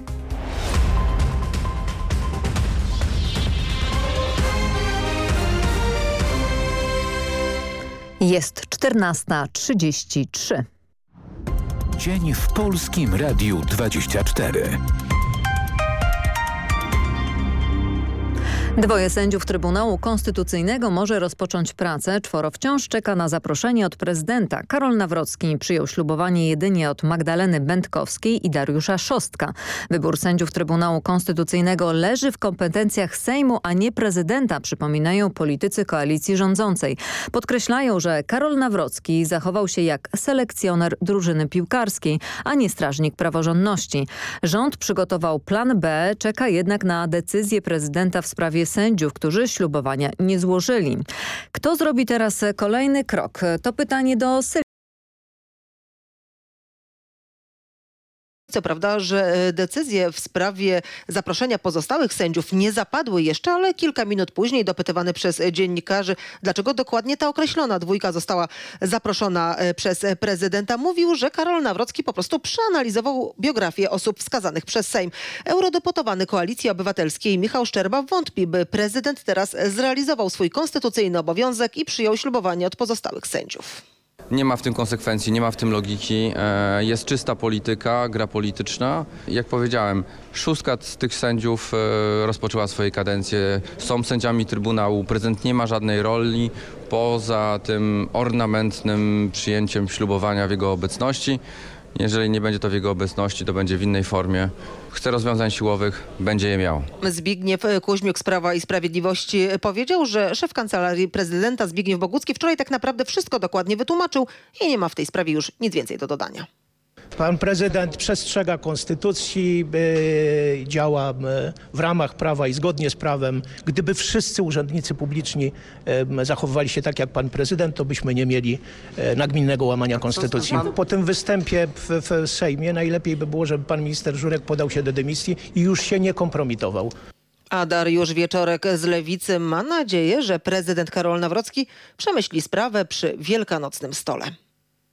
Jest 14.33. Dzień w Polskim Radiu 24. Dwoje sędziów Trybunału Konstytucyjnego może rozpocząć pracę. Czworo wciąż czeka na zaproszenie od prezydenta. Karol Nawrocki przyjął ślubowanie jedynie od Magdaleny Będkowskiej i Dariusza Szostka. Wybór sędziów Trybunału Konstytucyjnego leży w kompetencjach Sejmu, a nie prezydenta, przypominają politycy koalicji rządzącej. Podkreślają, że Karol Nawrocki zachował się jak selekcjoner drużyny piłkarskiej, a nie strażnik praworządności. Rząd przygotował plan B, czeka jednak na decyzję prezydenta w sprawie sędziów, którzy ślubowania nie złożyli. Kto zrobi teraz kolejny krok? To pytanie do Sylwii. Co prawda, że decyzje w sprawie zaproszenia pozostałych sędziów nie zapadły jeszcze, ale kilka minut później dopytywany przez dziennikarzy, dlaczego dokładnie ta określona dwójka została zaproszona przez prezydenta, mówił, że Karol Nawrocki po prostu przeanalizował biografię osób wskazanych przez Sejm. Eurodeputowany Koalicji Obywatelskiej Michał Szczerba wątpi, by prezydent teraz zrealizował swój konstytucyjny obowiązek i przyjął ślubowanie od pozostałych sędziów. Nie ma w tym konsekwencji, nie ma w tym logiki. E, jest czysta polityka, gra polityczna. Jak powiedziałem, szóstka z tych sędziów e, rozpoczęła swoje kadencje. Są sędziami Trybunału. Prezydent nie ma żadnej roli poza tym ornamentnym przyjęciem ślubowania w jego obecności. Jeżeli nie będzie to w jego obecności, to będzie w innej formie. Chce rozwiązań siłowych, będzie je miał. Zbigniew Kuźmiuk z Prawa i Sprawiedliwości powiedział, że szef kancelarii prezydenta Zbigniew Bogucki wczoraj tak naprawdę wszystko dokładnie wytłumaczył i nie ma w tej sprawie już nic więcej do dodania. Pan prezydent przestrzega konstytucji, działa w ramach prawa i zgodnie z prawem. Gdyby wszyscy urzędnicy publiczni zachowywali się tak jak pan prezydent, to byśmy nie mieli e, nagminnego łamania konstytucji. Po tym występie w, w Sejmie najlepiej by było, żeby pan minister Żurek podał się do dymisji i już się nie kompromitował. A Dariusz Wieczorek z Lewicy ma nadzieję, że prezydent Karol Nawrocki przemyśli sprawę przy wielkanocnym stole.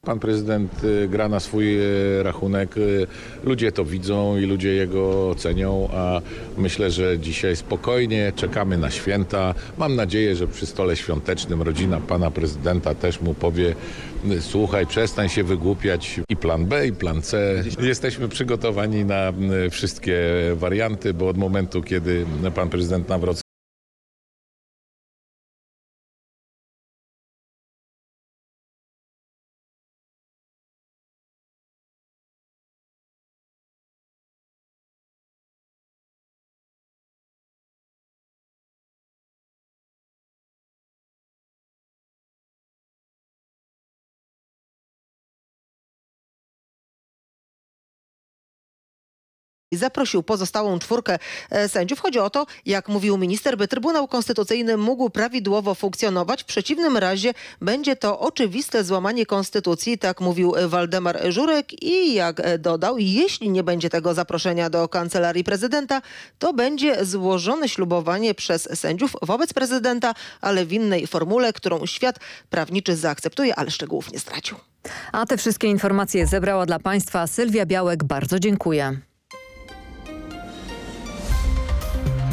Pan prezydent y, gra na swój y, rachunek. Y, ludzie to widzą i ludzie jego cenią, a myślę, że dzisiaj spokojnie czekamy na święta. Mam nadzieję, że przy stole świątecznym rodzina pana prezydenta też mu powie słuchaj, przestań się wygłupiać i plan B, i plan C. Jesteśmy przygotowani na wszystkie warianty, bo od momentu, kiedy pan prezydent Nawrocki zaprosił pozostałą czwórkę e, sędziów. Chodzi o to, jak mówił minister, by Trybunał Konstytucyjny mógł prawidłowo funkcjonować. W przeciwnym razie będzie to oczywiste złamanie konstytucji, tak mówił Waldemar Żurek i jak e, dodał, jeśli nie będzie tego zaproszenia do kancelarii prezydenta, to będzie złożone ślubowanie przez sędziów wobec prezydenta, ale w innej formule, którą świat prawniczy zaakceptuje, ale szczegółów nie stracił. A te wszystkie informacje zebrała dla Państwa Sylwia Białek. Bardzo dziękuję.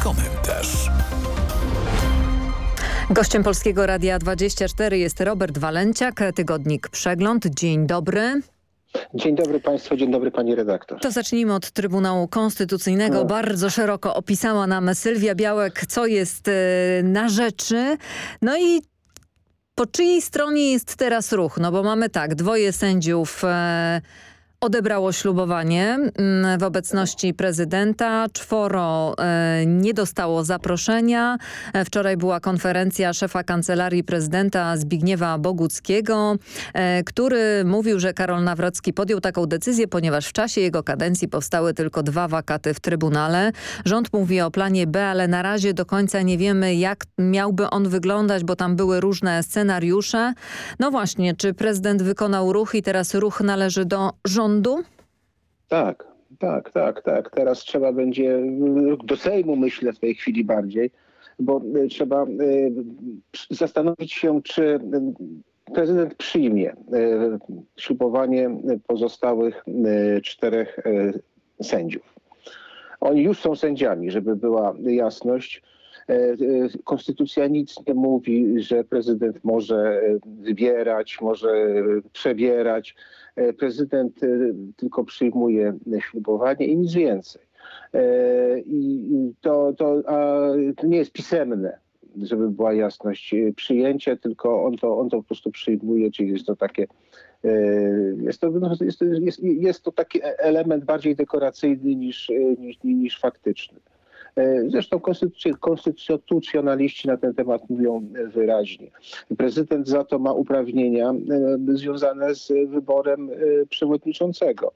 Komentarz. Gościem Polskiego Radia 24 jest Robert Walenciak, tygodnik Przegląd. Dzień dobry. Dzień dobry Państwu, dzień dobry Pani redaktor. To zacznijmy od Trybunału Konstytucyjnego. No. Bardzo szeroko opisała nam Sylwia Białek, co jest e, na rzeczy. No i po czyjej stronie jest teraz ruch? No bo mamy tak, dwoje sędziów... E, odebrało ślubowanie mm, w obecności prezydenta. Czworo e, nie dostało zaproszenia. E, wczoraj była konferencja szefa kancelarii prezydenta Zbigniewa Boguckiego, e, który mówił, że Karol Nawrocki podjął taką decyzję, ponieważ w czasie jego kadencji powstały tylko dwa wakaty w Trybunale. Rząd mówi o planie B, ale na razie do końca nie wiemy, jak miałby on wyglądać, bo tam były różne scenariusze. No właśnie, czy prezydent wykonał ruch i teraz ruch należy do rządu? Rządu? Tak, tak, tak, tak. Teraz trzeba będzie do Sejmu myślę w tej chwili bardziej, bo y, trzeba y, zastanowić się, czy y, prezydent przyjmie ślubowanie pozostałych czterech sędziów. Oni już są sędziami, żeby była jasność. Konstytucja nic nie mówi, że prezydent może wybierać, może przebierać. E, prezydent e, tylko przyjmuje ślubowanie i nic więcej. E, I to, to, to nie jest pisemne, żeby była jasność, przyjęcie, tylko on to, on to po prostu przyjmuje, czyli jest to takie jest to, no, jest, jest, jest to taki element bardziej dekoracyjny niż, niż, niż faktyczny. Zresztą konstytucjonaliści na ten temat mówią wyraźnie. Prezydent za to ma uprawnienia związane z wyborem przewodniczącego.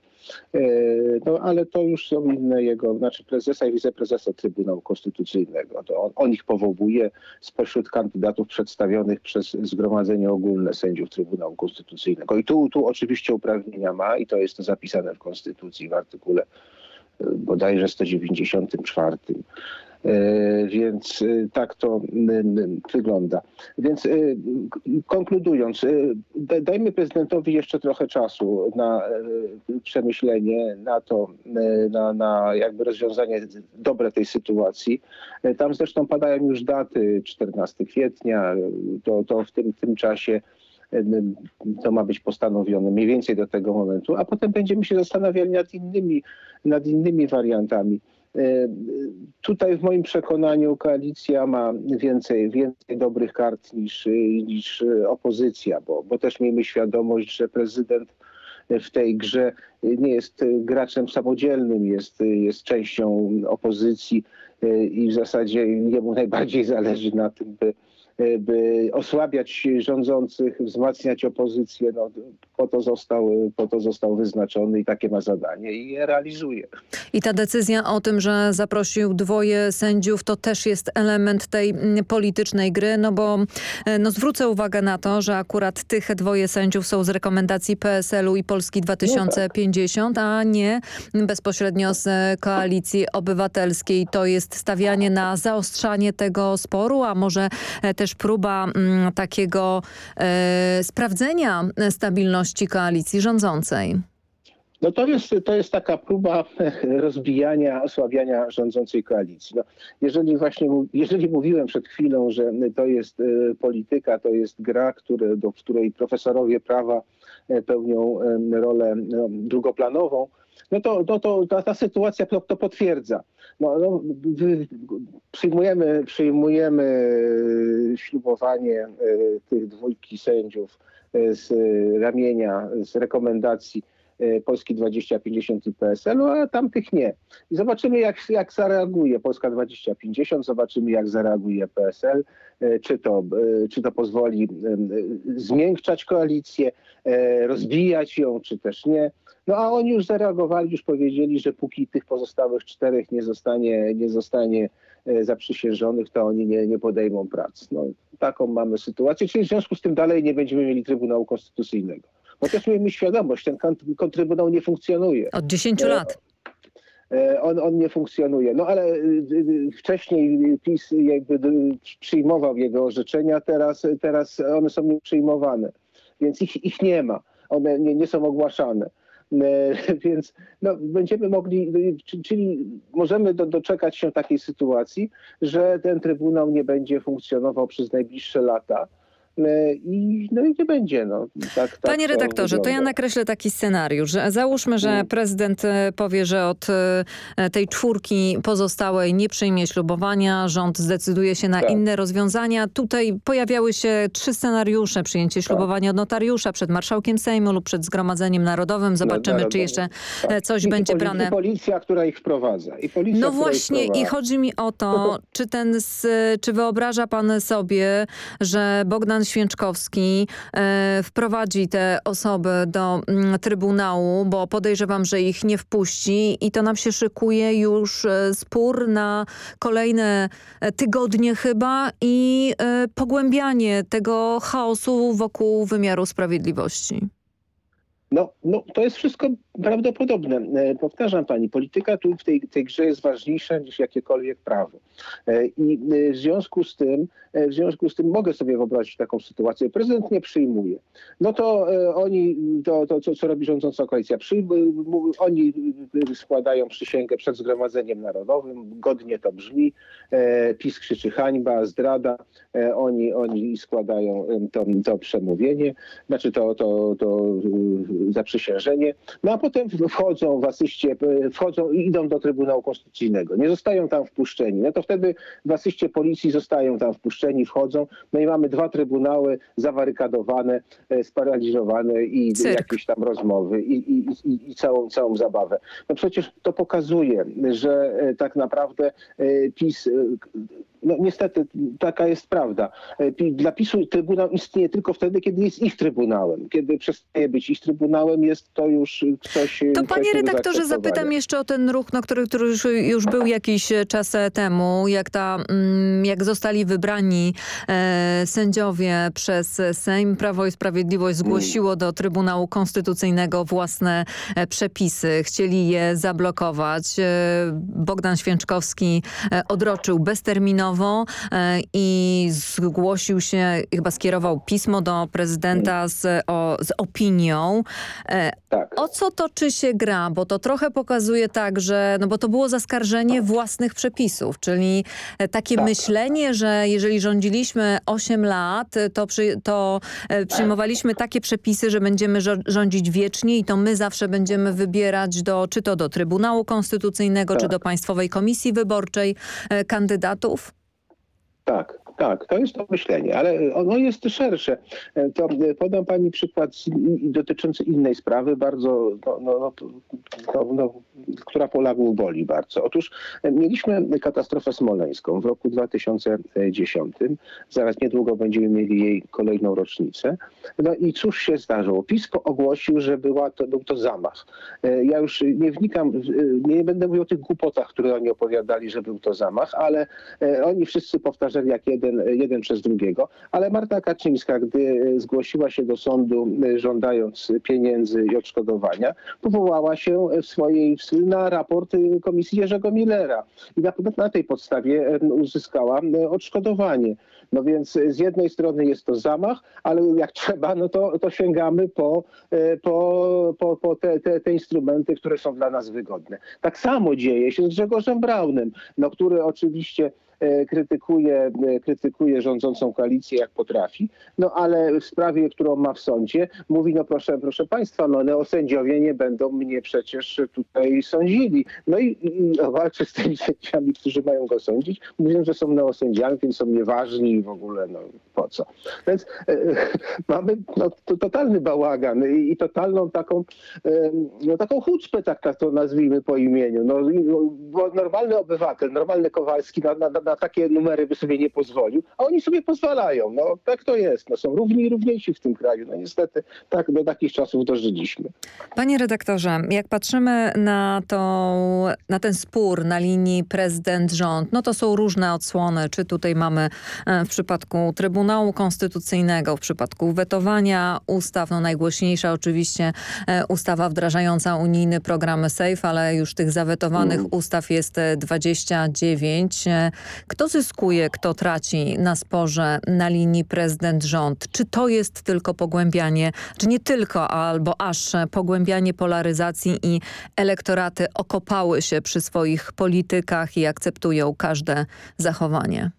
No ale to już są inne jego, znaczy prezesa i wiceprezesa Trybunału Konstytucyjnego. To on, on ich powołuje spośród kandydatów przedstawionych przez Zgromadzenie Ogólne Sędziów Trybunału Konstytucyjnego. I tu, tu oczywiście uprawnienia ma i to jest zapisane w Konstytucji w artykule bodajże 194. E, więc e, tak to wygląda. Więc e, konkludując, dajmy prezydentowi jeszcze trochę czasu na przemyślenie, na to, na, na jakby rozwiązanie dobre tej sytuacji. Tam zresztą padają już daty 14 kwietnia, to, to w tym, tym czasie to ma być postanowione mniej więcej do tego momentu, a potem będziemy się zastanawiali nad innymi, nad innymi wariantami. E, tutaj w moim przekonaniu koalicja ma więcej, więcej dobrych kart niż, niż opozycja, bo, bo też miejmy świadomość, że prezydent w tej grze nie jest graczem samodzielnym, jest, jest częścią opozycji i w zasadzie jemu najbardziej zależy na tym, by by osłabiać rządzących, wzmacniać opozycję. No, po, to został, po to został wyznaczony i takie ma zadanie i je realizuje. I ta decyzja o tym, że zaprosił dwoje sędziów, to też jest element tej mm, politycznej gry, no bo e, no zwrócę uwagę na to, że akurat tych dwoje sędziów są z rekomendacji PSL-u i Polski 2050, no tak. a nie bezpośrednio z Koalicji Obywatelskiej. To jest stawianie na zaostrzanie tego sporu, a może e, też próba mm, takiego e, sprawdzenia stabilności koalicji rządzącej. No to jest, to jest taka próba rozbijania, osłabiania rządzącej koalicji. No, jeżeli właśnie, jeżeli mówiłem przed chwilą, że to jest e, polityka, to jest gra, który, do, której profesorowie prawa e, pełnią rolę no, drugoplanową, no to, no to ta, ta sytuacja to, to potwierdza. No, no, przyjmujemy, przyjmujemy ślubowanie e, tych dwójki sędziów e, z ramienia, z rekomendacji e, Polski 2050 i PSL-u, a tamtych nie. I zobaczymy, jak, jak zareaguje Polska 2050, zobaczymy, jak zareaguje PSL, czy to, czy to pozwoli zmiękczać koalicję, rozbijać ją, czy też nie. No a oni już zareagowali, już powiedzieli, że póki tych pozostałych czterech nie zostanie, nie zostanie zaprzysiężonych, to oni nie, nie podejmą prac. No, taką mamy sytuację, czyli w związku z tym dalej nie będziemy mieli Trybunału Konstytucyjnego. Też miejmy świadomość, ten kontrtrybunał nie funkcjonuje. Od 10 e, lat. E, on, on nie funkcjonuje. No ale wcześniej PiS jakby przyjmował jego orzeczenia, teraz, teraz one są nieprzyjmowane. Więc ich, ich nie ma. One nie, nie są ogłaszane. E, więc no, będziemy mogli, czyli możemy do, doczekać się takiej sytuacji, że ten Trybunał nie będzie funkcjonował przez najbliższe lata i no i nie będzie. No. Tak, tak Panie redaktorze, to, to ja nakreślę taki scenariusz. Załóżmy, że mm. prezydent e, powie, że od e, tej czwórki pozostałej nie przyjmie ślubowania, rząd zdecyduje się na tak. inne rozwiązania. Tutaj pojawiały się trzy scenariusze. Przyjęcie tak. ślubowania od notariusza przed marszałkiem Sejmu lub przed Zgromadzeniem Narodowym. Zobaczymy, czy jeszcze coś I będzie brane. I policja, która ich wprowadza. I policja, no właśnie i chodzi mi o to, czy, ten, czy wyobraża pan sobie, że Bogdan pan Święczkowski e, wprowadzi te osoby do mm, Trybunału, bo podejrzewam, że ich nie wpuści i to nam się szykuje już e, spór na kolejne e, tygodnie chyba i pogłębianie tego chaosu wokół wymiaru sprawiedliwości. No, no, to jest wszystko prawdopodobne. Powtarzam pani, polityka tu w tej, tej grze jest ważniejsza niż jakiekolwiek prawo. E, I e, w związku z tym, w związku z tym mogę sobie wyobrazić taką sytuację. Prezydent nie przyjmuje. No to oni, to, to co, co robi rządząca koalicja, oni składają przysięgę przed Zgromadzeniem Narodowym, godnie to brzmi, PiS krzyczy hańba, zdrada, oni, oni składają to, to przemówienie, znaczy to, to, to zaprzysiężenie, no a potem wchodzą w asyście, wchodzą i idą do Trybunału Konstytucyjnego. Nie zostają tam wpuszczeni. No to wtedy wtedy w asyście policji zostają tam wpuszczeni, wchodzą, no i mamy dwa trybunały zawarykadowane, e, sparaliżowane i Cyrk. jakieś tam rozmowy i, i, i, i całą, całą zabawę. No przecież to pokazuje, że e, tak naprawdę e, PiS, no niestety taka jest prawda. Dla PiSu Trybunał istnieje tylko wtedy, kiedy jest ich Trybunałem. Kiedy przestaje być ich Trybunałem, jest to już coś... To panie redaktorze zapytam jeszcze o ten ruch, no, który, który już, już był jakiś czas temu, jak, ta, mm, jak zostali wybrani e, sędziowie przez Sejm. Prawo i Sprawiedliwość zgłosiło do Trybunału Konstytucyjnego własne e, przepisy. Chcieli je zablokować. E, Bogdan Święczkowski e, odroczył bezterminowo i zgłosił się, chyba skierował pismo do prezydenta z, o, z opinią. E, O co toczy się gra? Bo to trochę pokazuje tak, że, no bo to było zaskarżenie własnych przepisów, czyli e, takie myślenie, że jeżeli rządziliśmy 8 lat, to, przy, to e, przyjmowaliśmy takie przepisy, że będziemy rządzić wiecznie i to my zawsze będziemy wybierać do, czy to do Trybunału Konstytucyjnego, czy do Państwowej Komisji Wyborczej e, kandydatów? Tak, tak, to jest to myślenie, ale ono jest szersze. E, To e, podam pani przykład dotyczący innej sprawy, bardzo, no, no, no, no, no, która Polaków boli bardzo. Otóż e, mieliśmy katastrofę smoleńską w roku 2010. Zaraz niedługo będziemy mieli jej kolejną rocznicę. No i cóż się zdarzyło? PiS ogłosił, że była to, był to zamach. Ja już nie wnikam, nie będę mówił o tych głupotach, które oni opowiadali, że był to zamach, ale oni wszyscy powtarzali jak jeden, jeden przez drugiego. Ale Marta Kaczyńska, gdy e, zgłosiła się do sądu e, żądając pieniędzy i odszkodowania, powołała się w swojej, na raport e, Komisji Jerzego Millera i na, na tej podstawie e, uzyskała e, odszkodowanie. No więc z jednej strony jest to zamach, ale jak trzeba, no to, to sięgamy po, e, po, po, po te, te, te instrumenty, które są dla nas wygodne. Tak samo dzieje się z Grzegorzem Braunem, no, który oczywiście e, krytykuje, e, krytykuje rządzącą koalicję jak potrafi, no ale w sprawie, którą ma w sądzie, mówi, no proszę, proszę państwa, no neosędziowie nie będą mnie przecież tutaj sądzili. No i, i walczy z tymi sędziami, którzy mają go sądzić, mówią, że są neosędziami, więc są nieważni i w ogóle, no po co. Więc e, mamy no, to, totalny bałagan i, i totalną taką, e, no, taką chucpę, tak, to nazwijmy po imieniu. No, no, normalny obywatel, normalny Kowalski na, na, na takie numery by sobie nie pozwolił, a oni sobie pozwalają. No tak to jest. No, są równi i równiejsi w tym kraju. No niestety tak do takich czasów dożyliśmy. Panie redaktorze, jak patrzymy na, tą, na ten spór na linii prezydent-rząd, no to są różne odsłony. Czy tutaj mamy e, w przypadku Trybunału Konstytucyjnego, w przypadku wetowania ustaw, no najgłośniejsza oczywiście e, ustawa wdrażająca unijny program SAFE, ale już tych zawetowanych ustaw jest e, 29. Kto zyskuje, kto traci na sporze na linii prezydent-rząd? Czy to jest tylko pogłębianie, czy nie tylko, albo aż pogłębianie polaryzacji i elektoraty okopały się przy swoich politykach i akceptują każde zachowanie?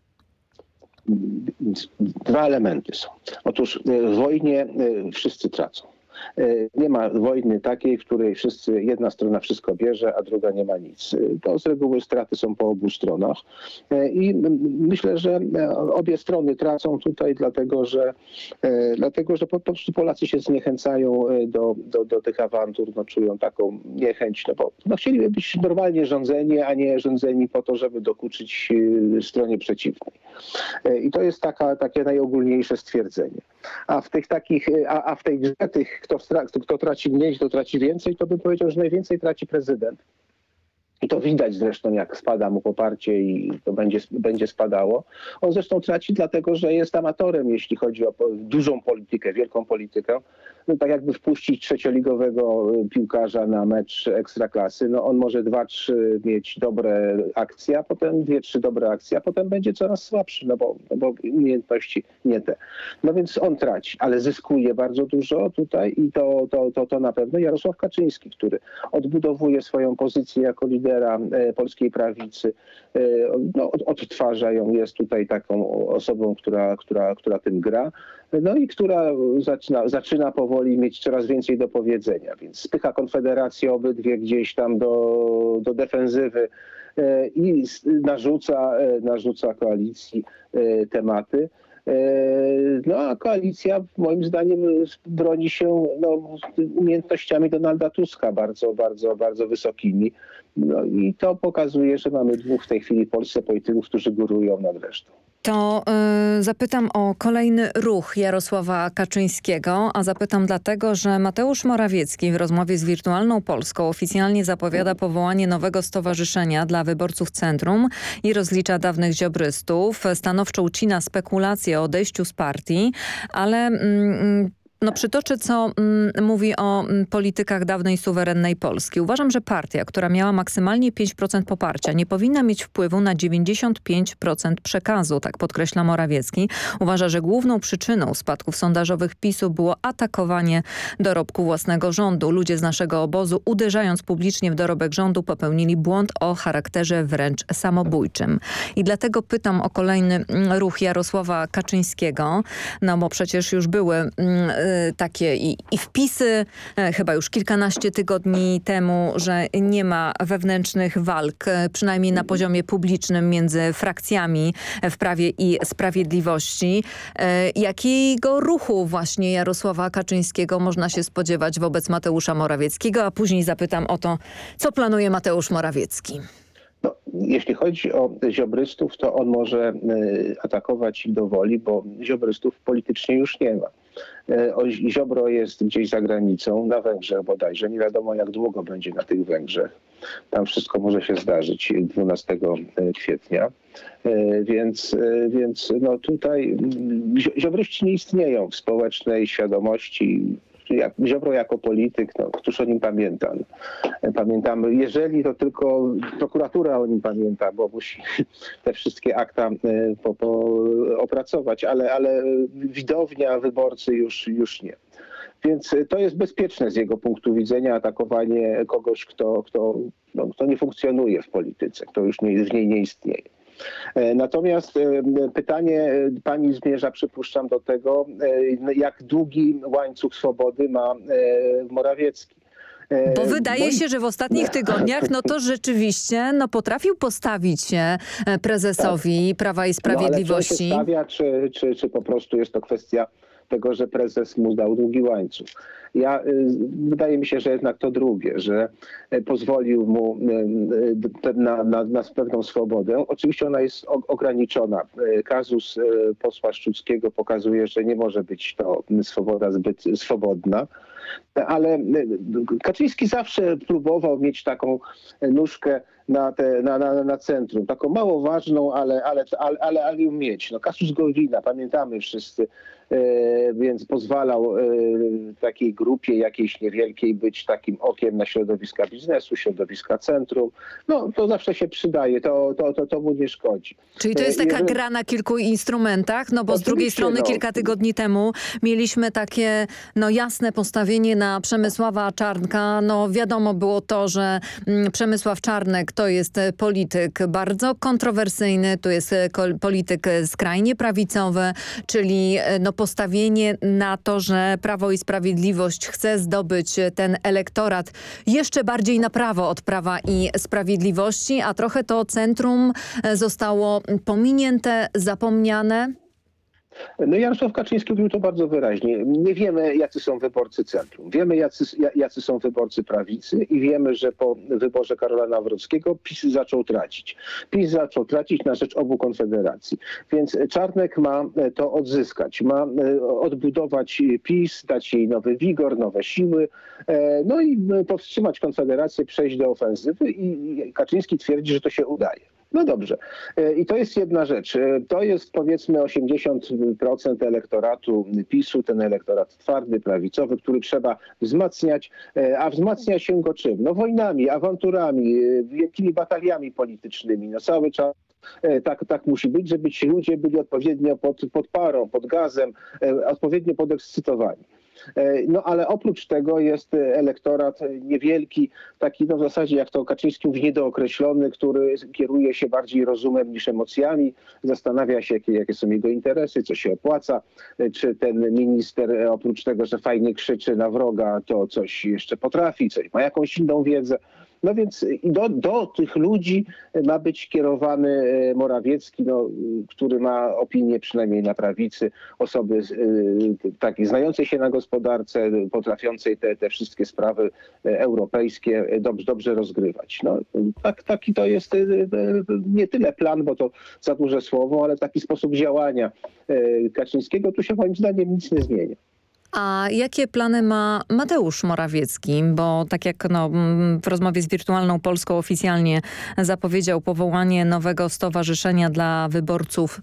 Dwa elementy są. Otóż w wojnie e, wszyscy tracą. E, Nie ma wojny takiej, w której wszyscy, jedna strona wszystko bierze, a druga nie ma nic. E, To z reguły straty są po obu stronach. E, I myślę, że obie strony tracą tutaj, dlatego że, dlatego, że po prostu Polacy się zniechęcają do, do, do tych awantur, no, czują taką niechęć, no bo no, chcieliby być normalnie rządzeni, a nie rządzeni po to, żeby dokuczyć stronie przeciwnej. I to jest taka, takie najogólniejsze stwierdzenie. A w tych takich, a, a w tej grze tych, kto, kto, traci mniej, kto traci więcej, to bym powiedział, że najwięcej traci prezydent. I to widać zresztą, jak spada mu poparcie i to będzie, będzie spadało. On zresztą traci dlatego, że jest amatorem, jeśli chodzi o dużą politykę, wielką politykę. No, tak jakby wpuścić trzecioligowego y, piłkarza na mecz ekstraklasy, no on może dwa, trzy mieć dobre akcje, a potem dwie, trzy dobre akcje, a potem będzie coraz słabszy, no bo, no bo umiejętności nie te. No więc on traci, ale zyskuje bardzo dużo tutaj i to, to, to, to na pewno Jarosław Kaczyński, który odbudowuje swoją pozycję jako lidera e, polskiej prawicy, e, no, od- odtwarza ją, jest tutaj taką osobą, która, która, która tym gra, no i która zaczyna, zaczyna powoli mieć coraz więcej do powiedzenia, więc spycha Konfederację obydwie gdzieś tam do, do defensywy, i narzuca, narzuca koalicji tematy. No a koalicja moim zdaniem broni się no, umiejętnościami Donalda Tuska bardzo, bardzo, bardzo wysokimi. No i to pokazuje, że mamy dwóch w tej chwili w Polsce polityków, którzy górują nad resztą. To y, zapytam o kolejny ruch Jarosława Kaczyńskiego, a zapytam dlatego, że Mateusz Morawiecki w rozmowie z Wirtualną Polską oficjalnie zapowiada powołanie nowego stowarzyszenia dla wyborców Centrum i rozlicza dawnych ziobrystów. Stanowczo ucina spekulacje o odejściu z partii, ale... Mm, no przytoczę, co mm, mówi o mm, politykach dawnej suwerennej Polski. Uważam, że partia, która miała maksymalnie 5% poparcia, nie powinna mieć wpływu na 95% przekazu, tak podkreśla Morawiecki. Uważa, że główną przyczyną spadków sondażowych PiSu było atakowanie dorobku własnego rządu. Ludzie z naszego obozu, uderzając publicznie w dorobek rządu, popełnili błąd o charakterze wręcz samobójczym. I dlatego pytam o kolejny mm, ruch Jarosława Kaczyńskiego, no bo przecież już były takie i, i wpisy, e, chyba już kilkanaście tygodni temu, że nie ma wewnętrznych walk, e, przynajmniej na poziomie publicznym między frakcjami w Prawie i Sprawiedliwości. E, jakiego ruchu właśnie Jarosława Kaczyńskiego można się spodziewać wobec Mateusza Morawieckiego? A później zapytam o to, co planuje Mateusz Morawiecki. No, jeśli chodzi o ziobrystów, to on może atakować ich do woli, bo ziobrystów politycznie już nie ma. E, Ziobro jest gdzieś za granicą, na Węgrzech bodajże. Nie wiadomo jak długo będzie na tych Węgrzech. Tam wszystko może się zdarzyć 12 e, kwietnia. E, więc, więc no tutaj mm, ziobryści nie istnieją w społecznej świadomości jak, Ziobro jako polityk, no, któż o nim pamięta? Pamiętamy, jeżeli to tylko prokuratura o nim pamięta, bo musi te wszystkie akta e, po, po opracować, ale, ale widownia, wyborcy już, już nie. Więc to jest bezpieczne z jego punktu widzenia atakowanie kogoś, kto, kto, no, kto nie funkcjonuje w polityce, kto już nie, w niej nie istnieje. E, natomiast e, pytanie e, pani zmierza, przypuszczam, do tego, jak długi łańcuch swobody ma Morawiecki. Bo wydaje się, że w ostatnich tygodniach no to rzeczywiście no, potrafił postawić się prezesowi tak. Prawa i Sprawiedliwości. No, ale czy, stawia, czy, czy, czy po prostu jest to kwestia tego, że prezes mu dał długi łańcuch. Ja, y, wydaje mi się, że jednak to drugie, że y, pozwolił mu y, na, na, na pewną swobodę. Oczywiście ona jest ograniczona. Kazus posła Szczuckiego pokazuje, że nie może być to swoboda zbyt swobodna ale Kaczyński zawsze próbował mieć taką nóżkę na, te, na, na, na centrum, taką mało ważną, ale, ale, ale, ale, ale mieć. No, Kasus Gowina, pamiętamy wszyscy, więc pozwalał e, takiej grupie jakiejś niewielkiej być takim okiem na środowiska biznesu, środowiska centrum. No to zawsze się przydaje, to, to, to, to mu nie szkodzi. Czyli to jest taka Jeżeli... gra na kilku instrumentach, no bo Oczywiście, z drugiej strony no. kilka tygodni temu mieliśmy takie no jasne postawienie na Przemysława Czarnka. No wiadomo było to, że mm, Przemysław Czarnek to jest polityk bardzo kontrowersyjny, to jest polityk skrajnie prawicowy, czyli no postawienie na to, że Prawo i Sprawiedliwość chce zdobyć ten elektorat jeszcze bardziej na prawo od Prawa i Sprawiedliwości, a trochę to centrum zostało pominięte, zapomniane. No Jarosław Kaczyński mówił to bardzo wyraźnie. Nie wiemy, jacy są wyborcy centrum. Wiemy, jacy, jacy są wyborcy prawicy i wiemy, że po wyborze Karola Nawrockiego PiS zaczął tracić. PiS zaczął tracić na rzecz obu konfederacji. Więc Czarnek ma to odzyskać. Ma e, odbudować PiS, dać jej nowy wigor, nowe siły, e, no i powstrzymać konfederację, przejść do ofensywy i Kaczyński twierdzi, że to się udaje. No dobrze. E, I to jest jedna rzecz. E, to jest powiedzmy 80% elektoratu PiSu, ten elektorat twardy, prawicowy, który trzeba wzmacniać. E, a wzmacnia się go czym? No wojnami, awanturami, wielkimi bataliami politycznymi. No cały czas tak, tak musi być, żeby ci ludzie byli odpowiednio pod, pod parą, pod gazem, odpowiednio podekscytowani. E, no ale oprócz tego jest elektorat niewielki, taki no, w zasadzie jak to Kaczyński mówi, niedookreślony, który kieruje się bardziej rozumem niż emocjami, zastanawia się, jakie, jakie są jego interesy, co się opłaca, e, czy ten minister e, oprócz tego, że fajnie krzyczy na wroga, to coś jeszcze potrafi, coś ma jakąś inną wiedzę. No więc do, do tych ludzi ma być kierowany Morawiecki, no, który ma opinię przynajmniej na prawicy, osoby takiej znającej się na gospodarce, potrafiącej te, te wszystkie sprawy europejskie dobrze, dobrze rozgrywać. No, tak, taki to jest nie tyle plan, bo to za duże słowo, ale taki sposób działania Kaczyńskiego tu się moim zdaniem nic nie zmienia. A jakie plany ma Mateusz Morawiecki? Bo tak jak no, w rozmowie z Wirtualną Polską oficjalnie zapowiedział powołanie nowego stowarzyszenia dla wyborców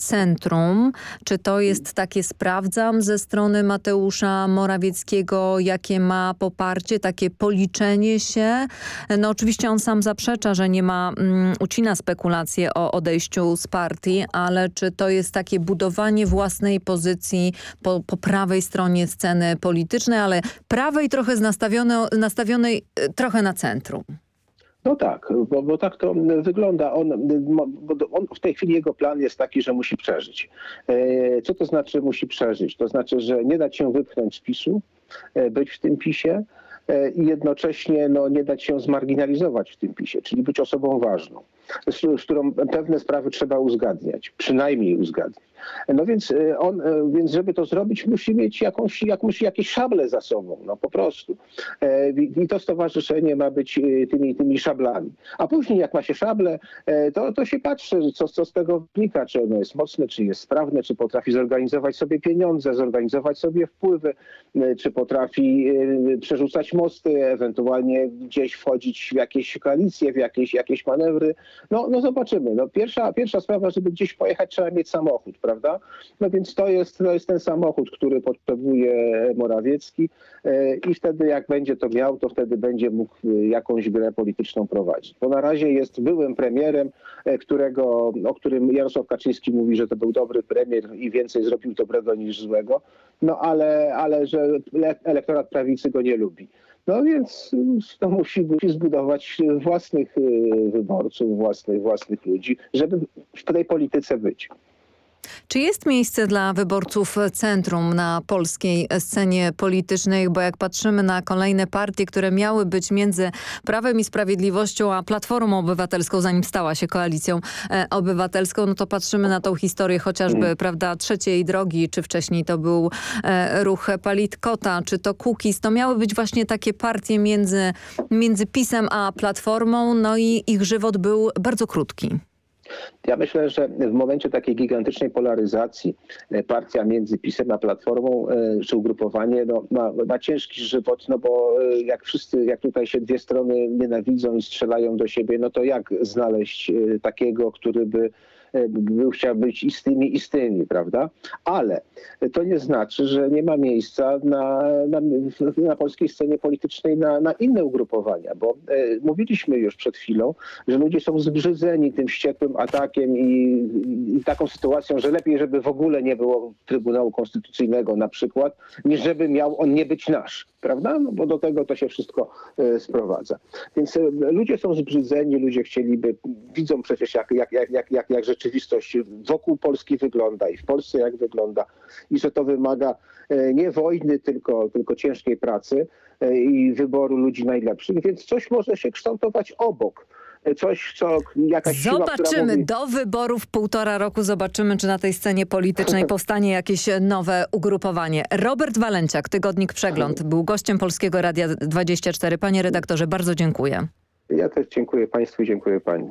centrum. Czy to jest takie sprawdzam ze strony Mateusza Morawieckiego, jakie ma poparcie, takie policzenie się? No oczywiście on sam zaprzecza, że nie ma, um, ucina spekulacje o odejściu z partii, ale czy to jest takie budowanie własnej pozycji po, po prawej stronie sceny politycznej, ale prawej trochę nastawionej e, trochę na centrum? No tak, bo, bo, tak to wygląda. On, on, w tej chwili jego plan jest taki, że musi przeżyć. E, co to znaczy musi przeżyć? To znaczy, że nie dać się wypchnąć z PiSu, e, być w tym PiSie e, i jednocześnie no, nie dać się zmarginalizować w tym PiSie, czyli być osobą ważną, z, z którą pewne sprawy trzeba uzgadniać, przynajmniej uzgadniać. No więc y, on, y, więc żeby to zrobić, musi mieć jakąś, jakąś, jakieś szable za sobą, no po prostu. E, I to stowarzyszenie ma być tymi, tymi szablami. A później jak ma się szable, e, to, to się patrzy, co, co z tego wynika, czy ono jest mocne, czy jest sprawne, czy potrafi zorganizować sobie pieniądze, zorganizować sobie wpływy, czy potrafi przerzucać mosty, ewentualnie gdzieś wchodzić w jakieś koalicje, w jakieś, jakieś manewry. No, no zobaczymy. No pierwsza, pierwsza sprawa, żeby gdzieś pojechać, trzeba mieć samochód, prawda? Prawda? No więc to jest, to jest ten samochód, który potrzebuje Morawiecki e, i wtedy jak będzie to miał, to wtedy będzie mógł e, jakąś grę polityczną prowadzić. Bo na razie jest byłym premierem, e, którego, o którym Jarosław Kaczyński mówi, że to był dobry premier i więcej zrobił dobrego niż złego, no ale, ale że elektorat prawicy go nie lubi. No więc to musi, musi zbudować własnych wyborców, własnych, własnych ludzi, żeby w tej polityce być. Czy jest miejsce dla wyborców centrum na polskiej scenie politycznej? Bo jak patrzymy na kolejne partie, które miały być między Prawem i Sprawiedliwością, a Platformą Obywatelską, zanim stała się koalicją e, obywatelską, no to patrzymy na tą historię chociażby, mm. prawda, trzeciej drogi, czy wcześniej to był e, ruch Palitkota, czy to Kukiz. To miały być właśnie takie partie między, między PiSem a Platformą, no i ich żywot był bardzo krótki. Ja myślę, że w momencie takiej gigantycznej polaryzacji e, partia między PiSem a Platformą, e, czy ugrupowanie no, ma, ma ciężki żywot, no bo e, jak wszyscy, jak tutaj się dwie strony nienawidzą i strzelają do siebie, no to jak znaleźć takiego, który by był chciał być i z tymi, i z tymi, prawda? Ale to nie znaczy, że nie ma miejsca na, na, na polskiej scenie politycznej na, na inne ugrupowania, bo e, mówiliśmy już przed chwilą, że ludzie są zbrzydzeni tym wściekłym atakiem i, i taką sytuacją, że lepiej, żeby w ogóle nie było Trybunału Konstytucyjnego na przykład, niż żeby miał on nie być nasz, prawda? No bo do tego to się wszystko e, sprowadza. Więc e, ludzie są zbrzydzeni, ludzie chcieliby, widzą przecież jak, jak, jak, jak, jak, rzeczywistość wokół Polski wygląda i w Polsce jak wygląda i że to wymaga e, nie wojny, tylko, tylko ciężkiej pracy i wyboru ludzi najlepszych, więc coś może się kształtować obok coś, co jakaś Zobaczymy. Siła, mówi... Do wyborów półtora roku zobaczymy, czy na tej scenie politycznej powstanie jakieś nowe ugrupowanie. Robert Walenciak, Tygodnik Przegląd, był gościem Polskiego Radia 24. Panie redaktorze, bardzo dziękuję. Ja też dziękuję Państwu i dziękuję Pani.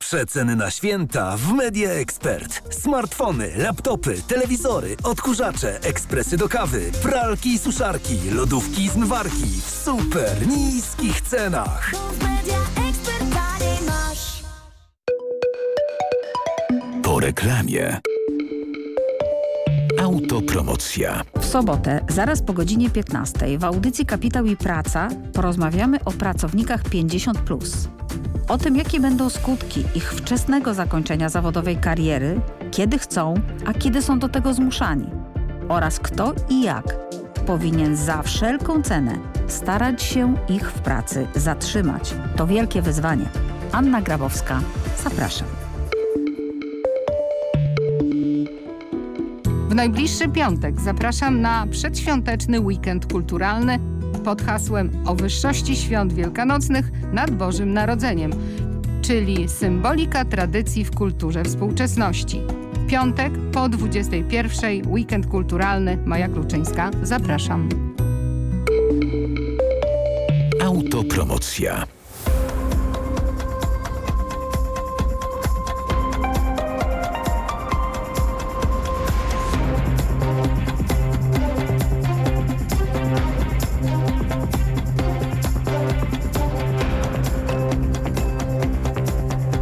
Przeceny na święta w Media Expert. Smartfony, laptopy, telewizory, odkurzacze, ekspresy do kawy, pralki i suszarki, lodówki i zmywarki w super niskich cenach. Po reklamie. Autopromocja. W sobotę, zaraz po godzinie 15 w audycji Kapitał i Praca porozmawiamy o pracownikach 50+. O tym, jakie będą skutki ich wczesnego zakończenia zawodowej kariery, kiedy chcą, a kiedy są do tego zmuszani. Oraz kto i jak powinien za wszelką cenę starać się ich w pracy zatrzymać. To wielkie wyzwanie. Anna Grabowska, zapraszam. W najbliższy piątek zapraszam na przedświąteczny weekend kulturalny pod hasłem o wyższości świąt wielkanocnych nad Bożym Narodzeniem, czyli symbolika tradycji w kulturze współczesności. Piątek po 21 weekend kulturalny Maja Kluczyńska. Zapraszam. Autopromocja.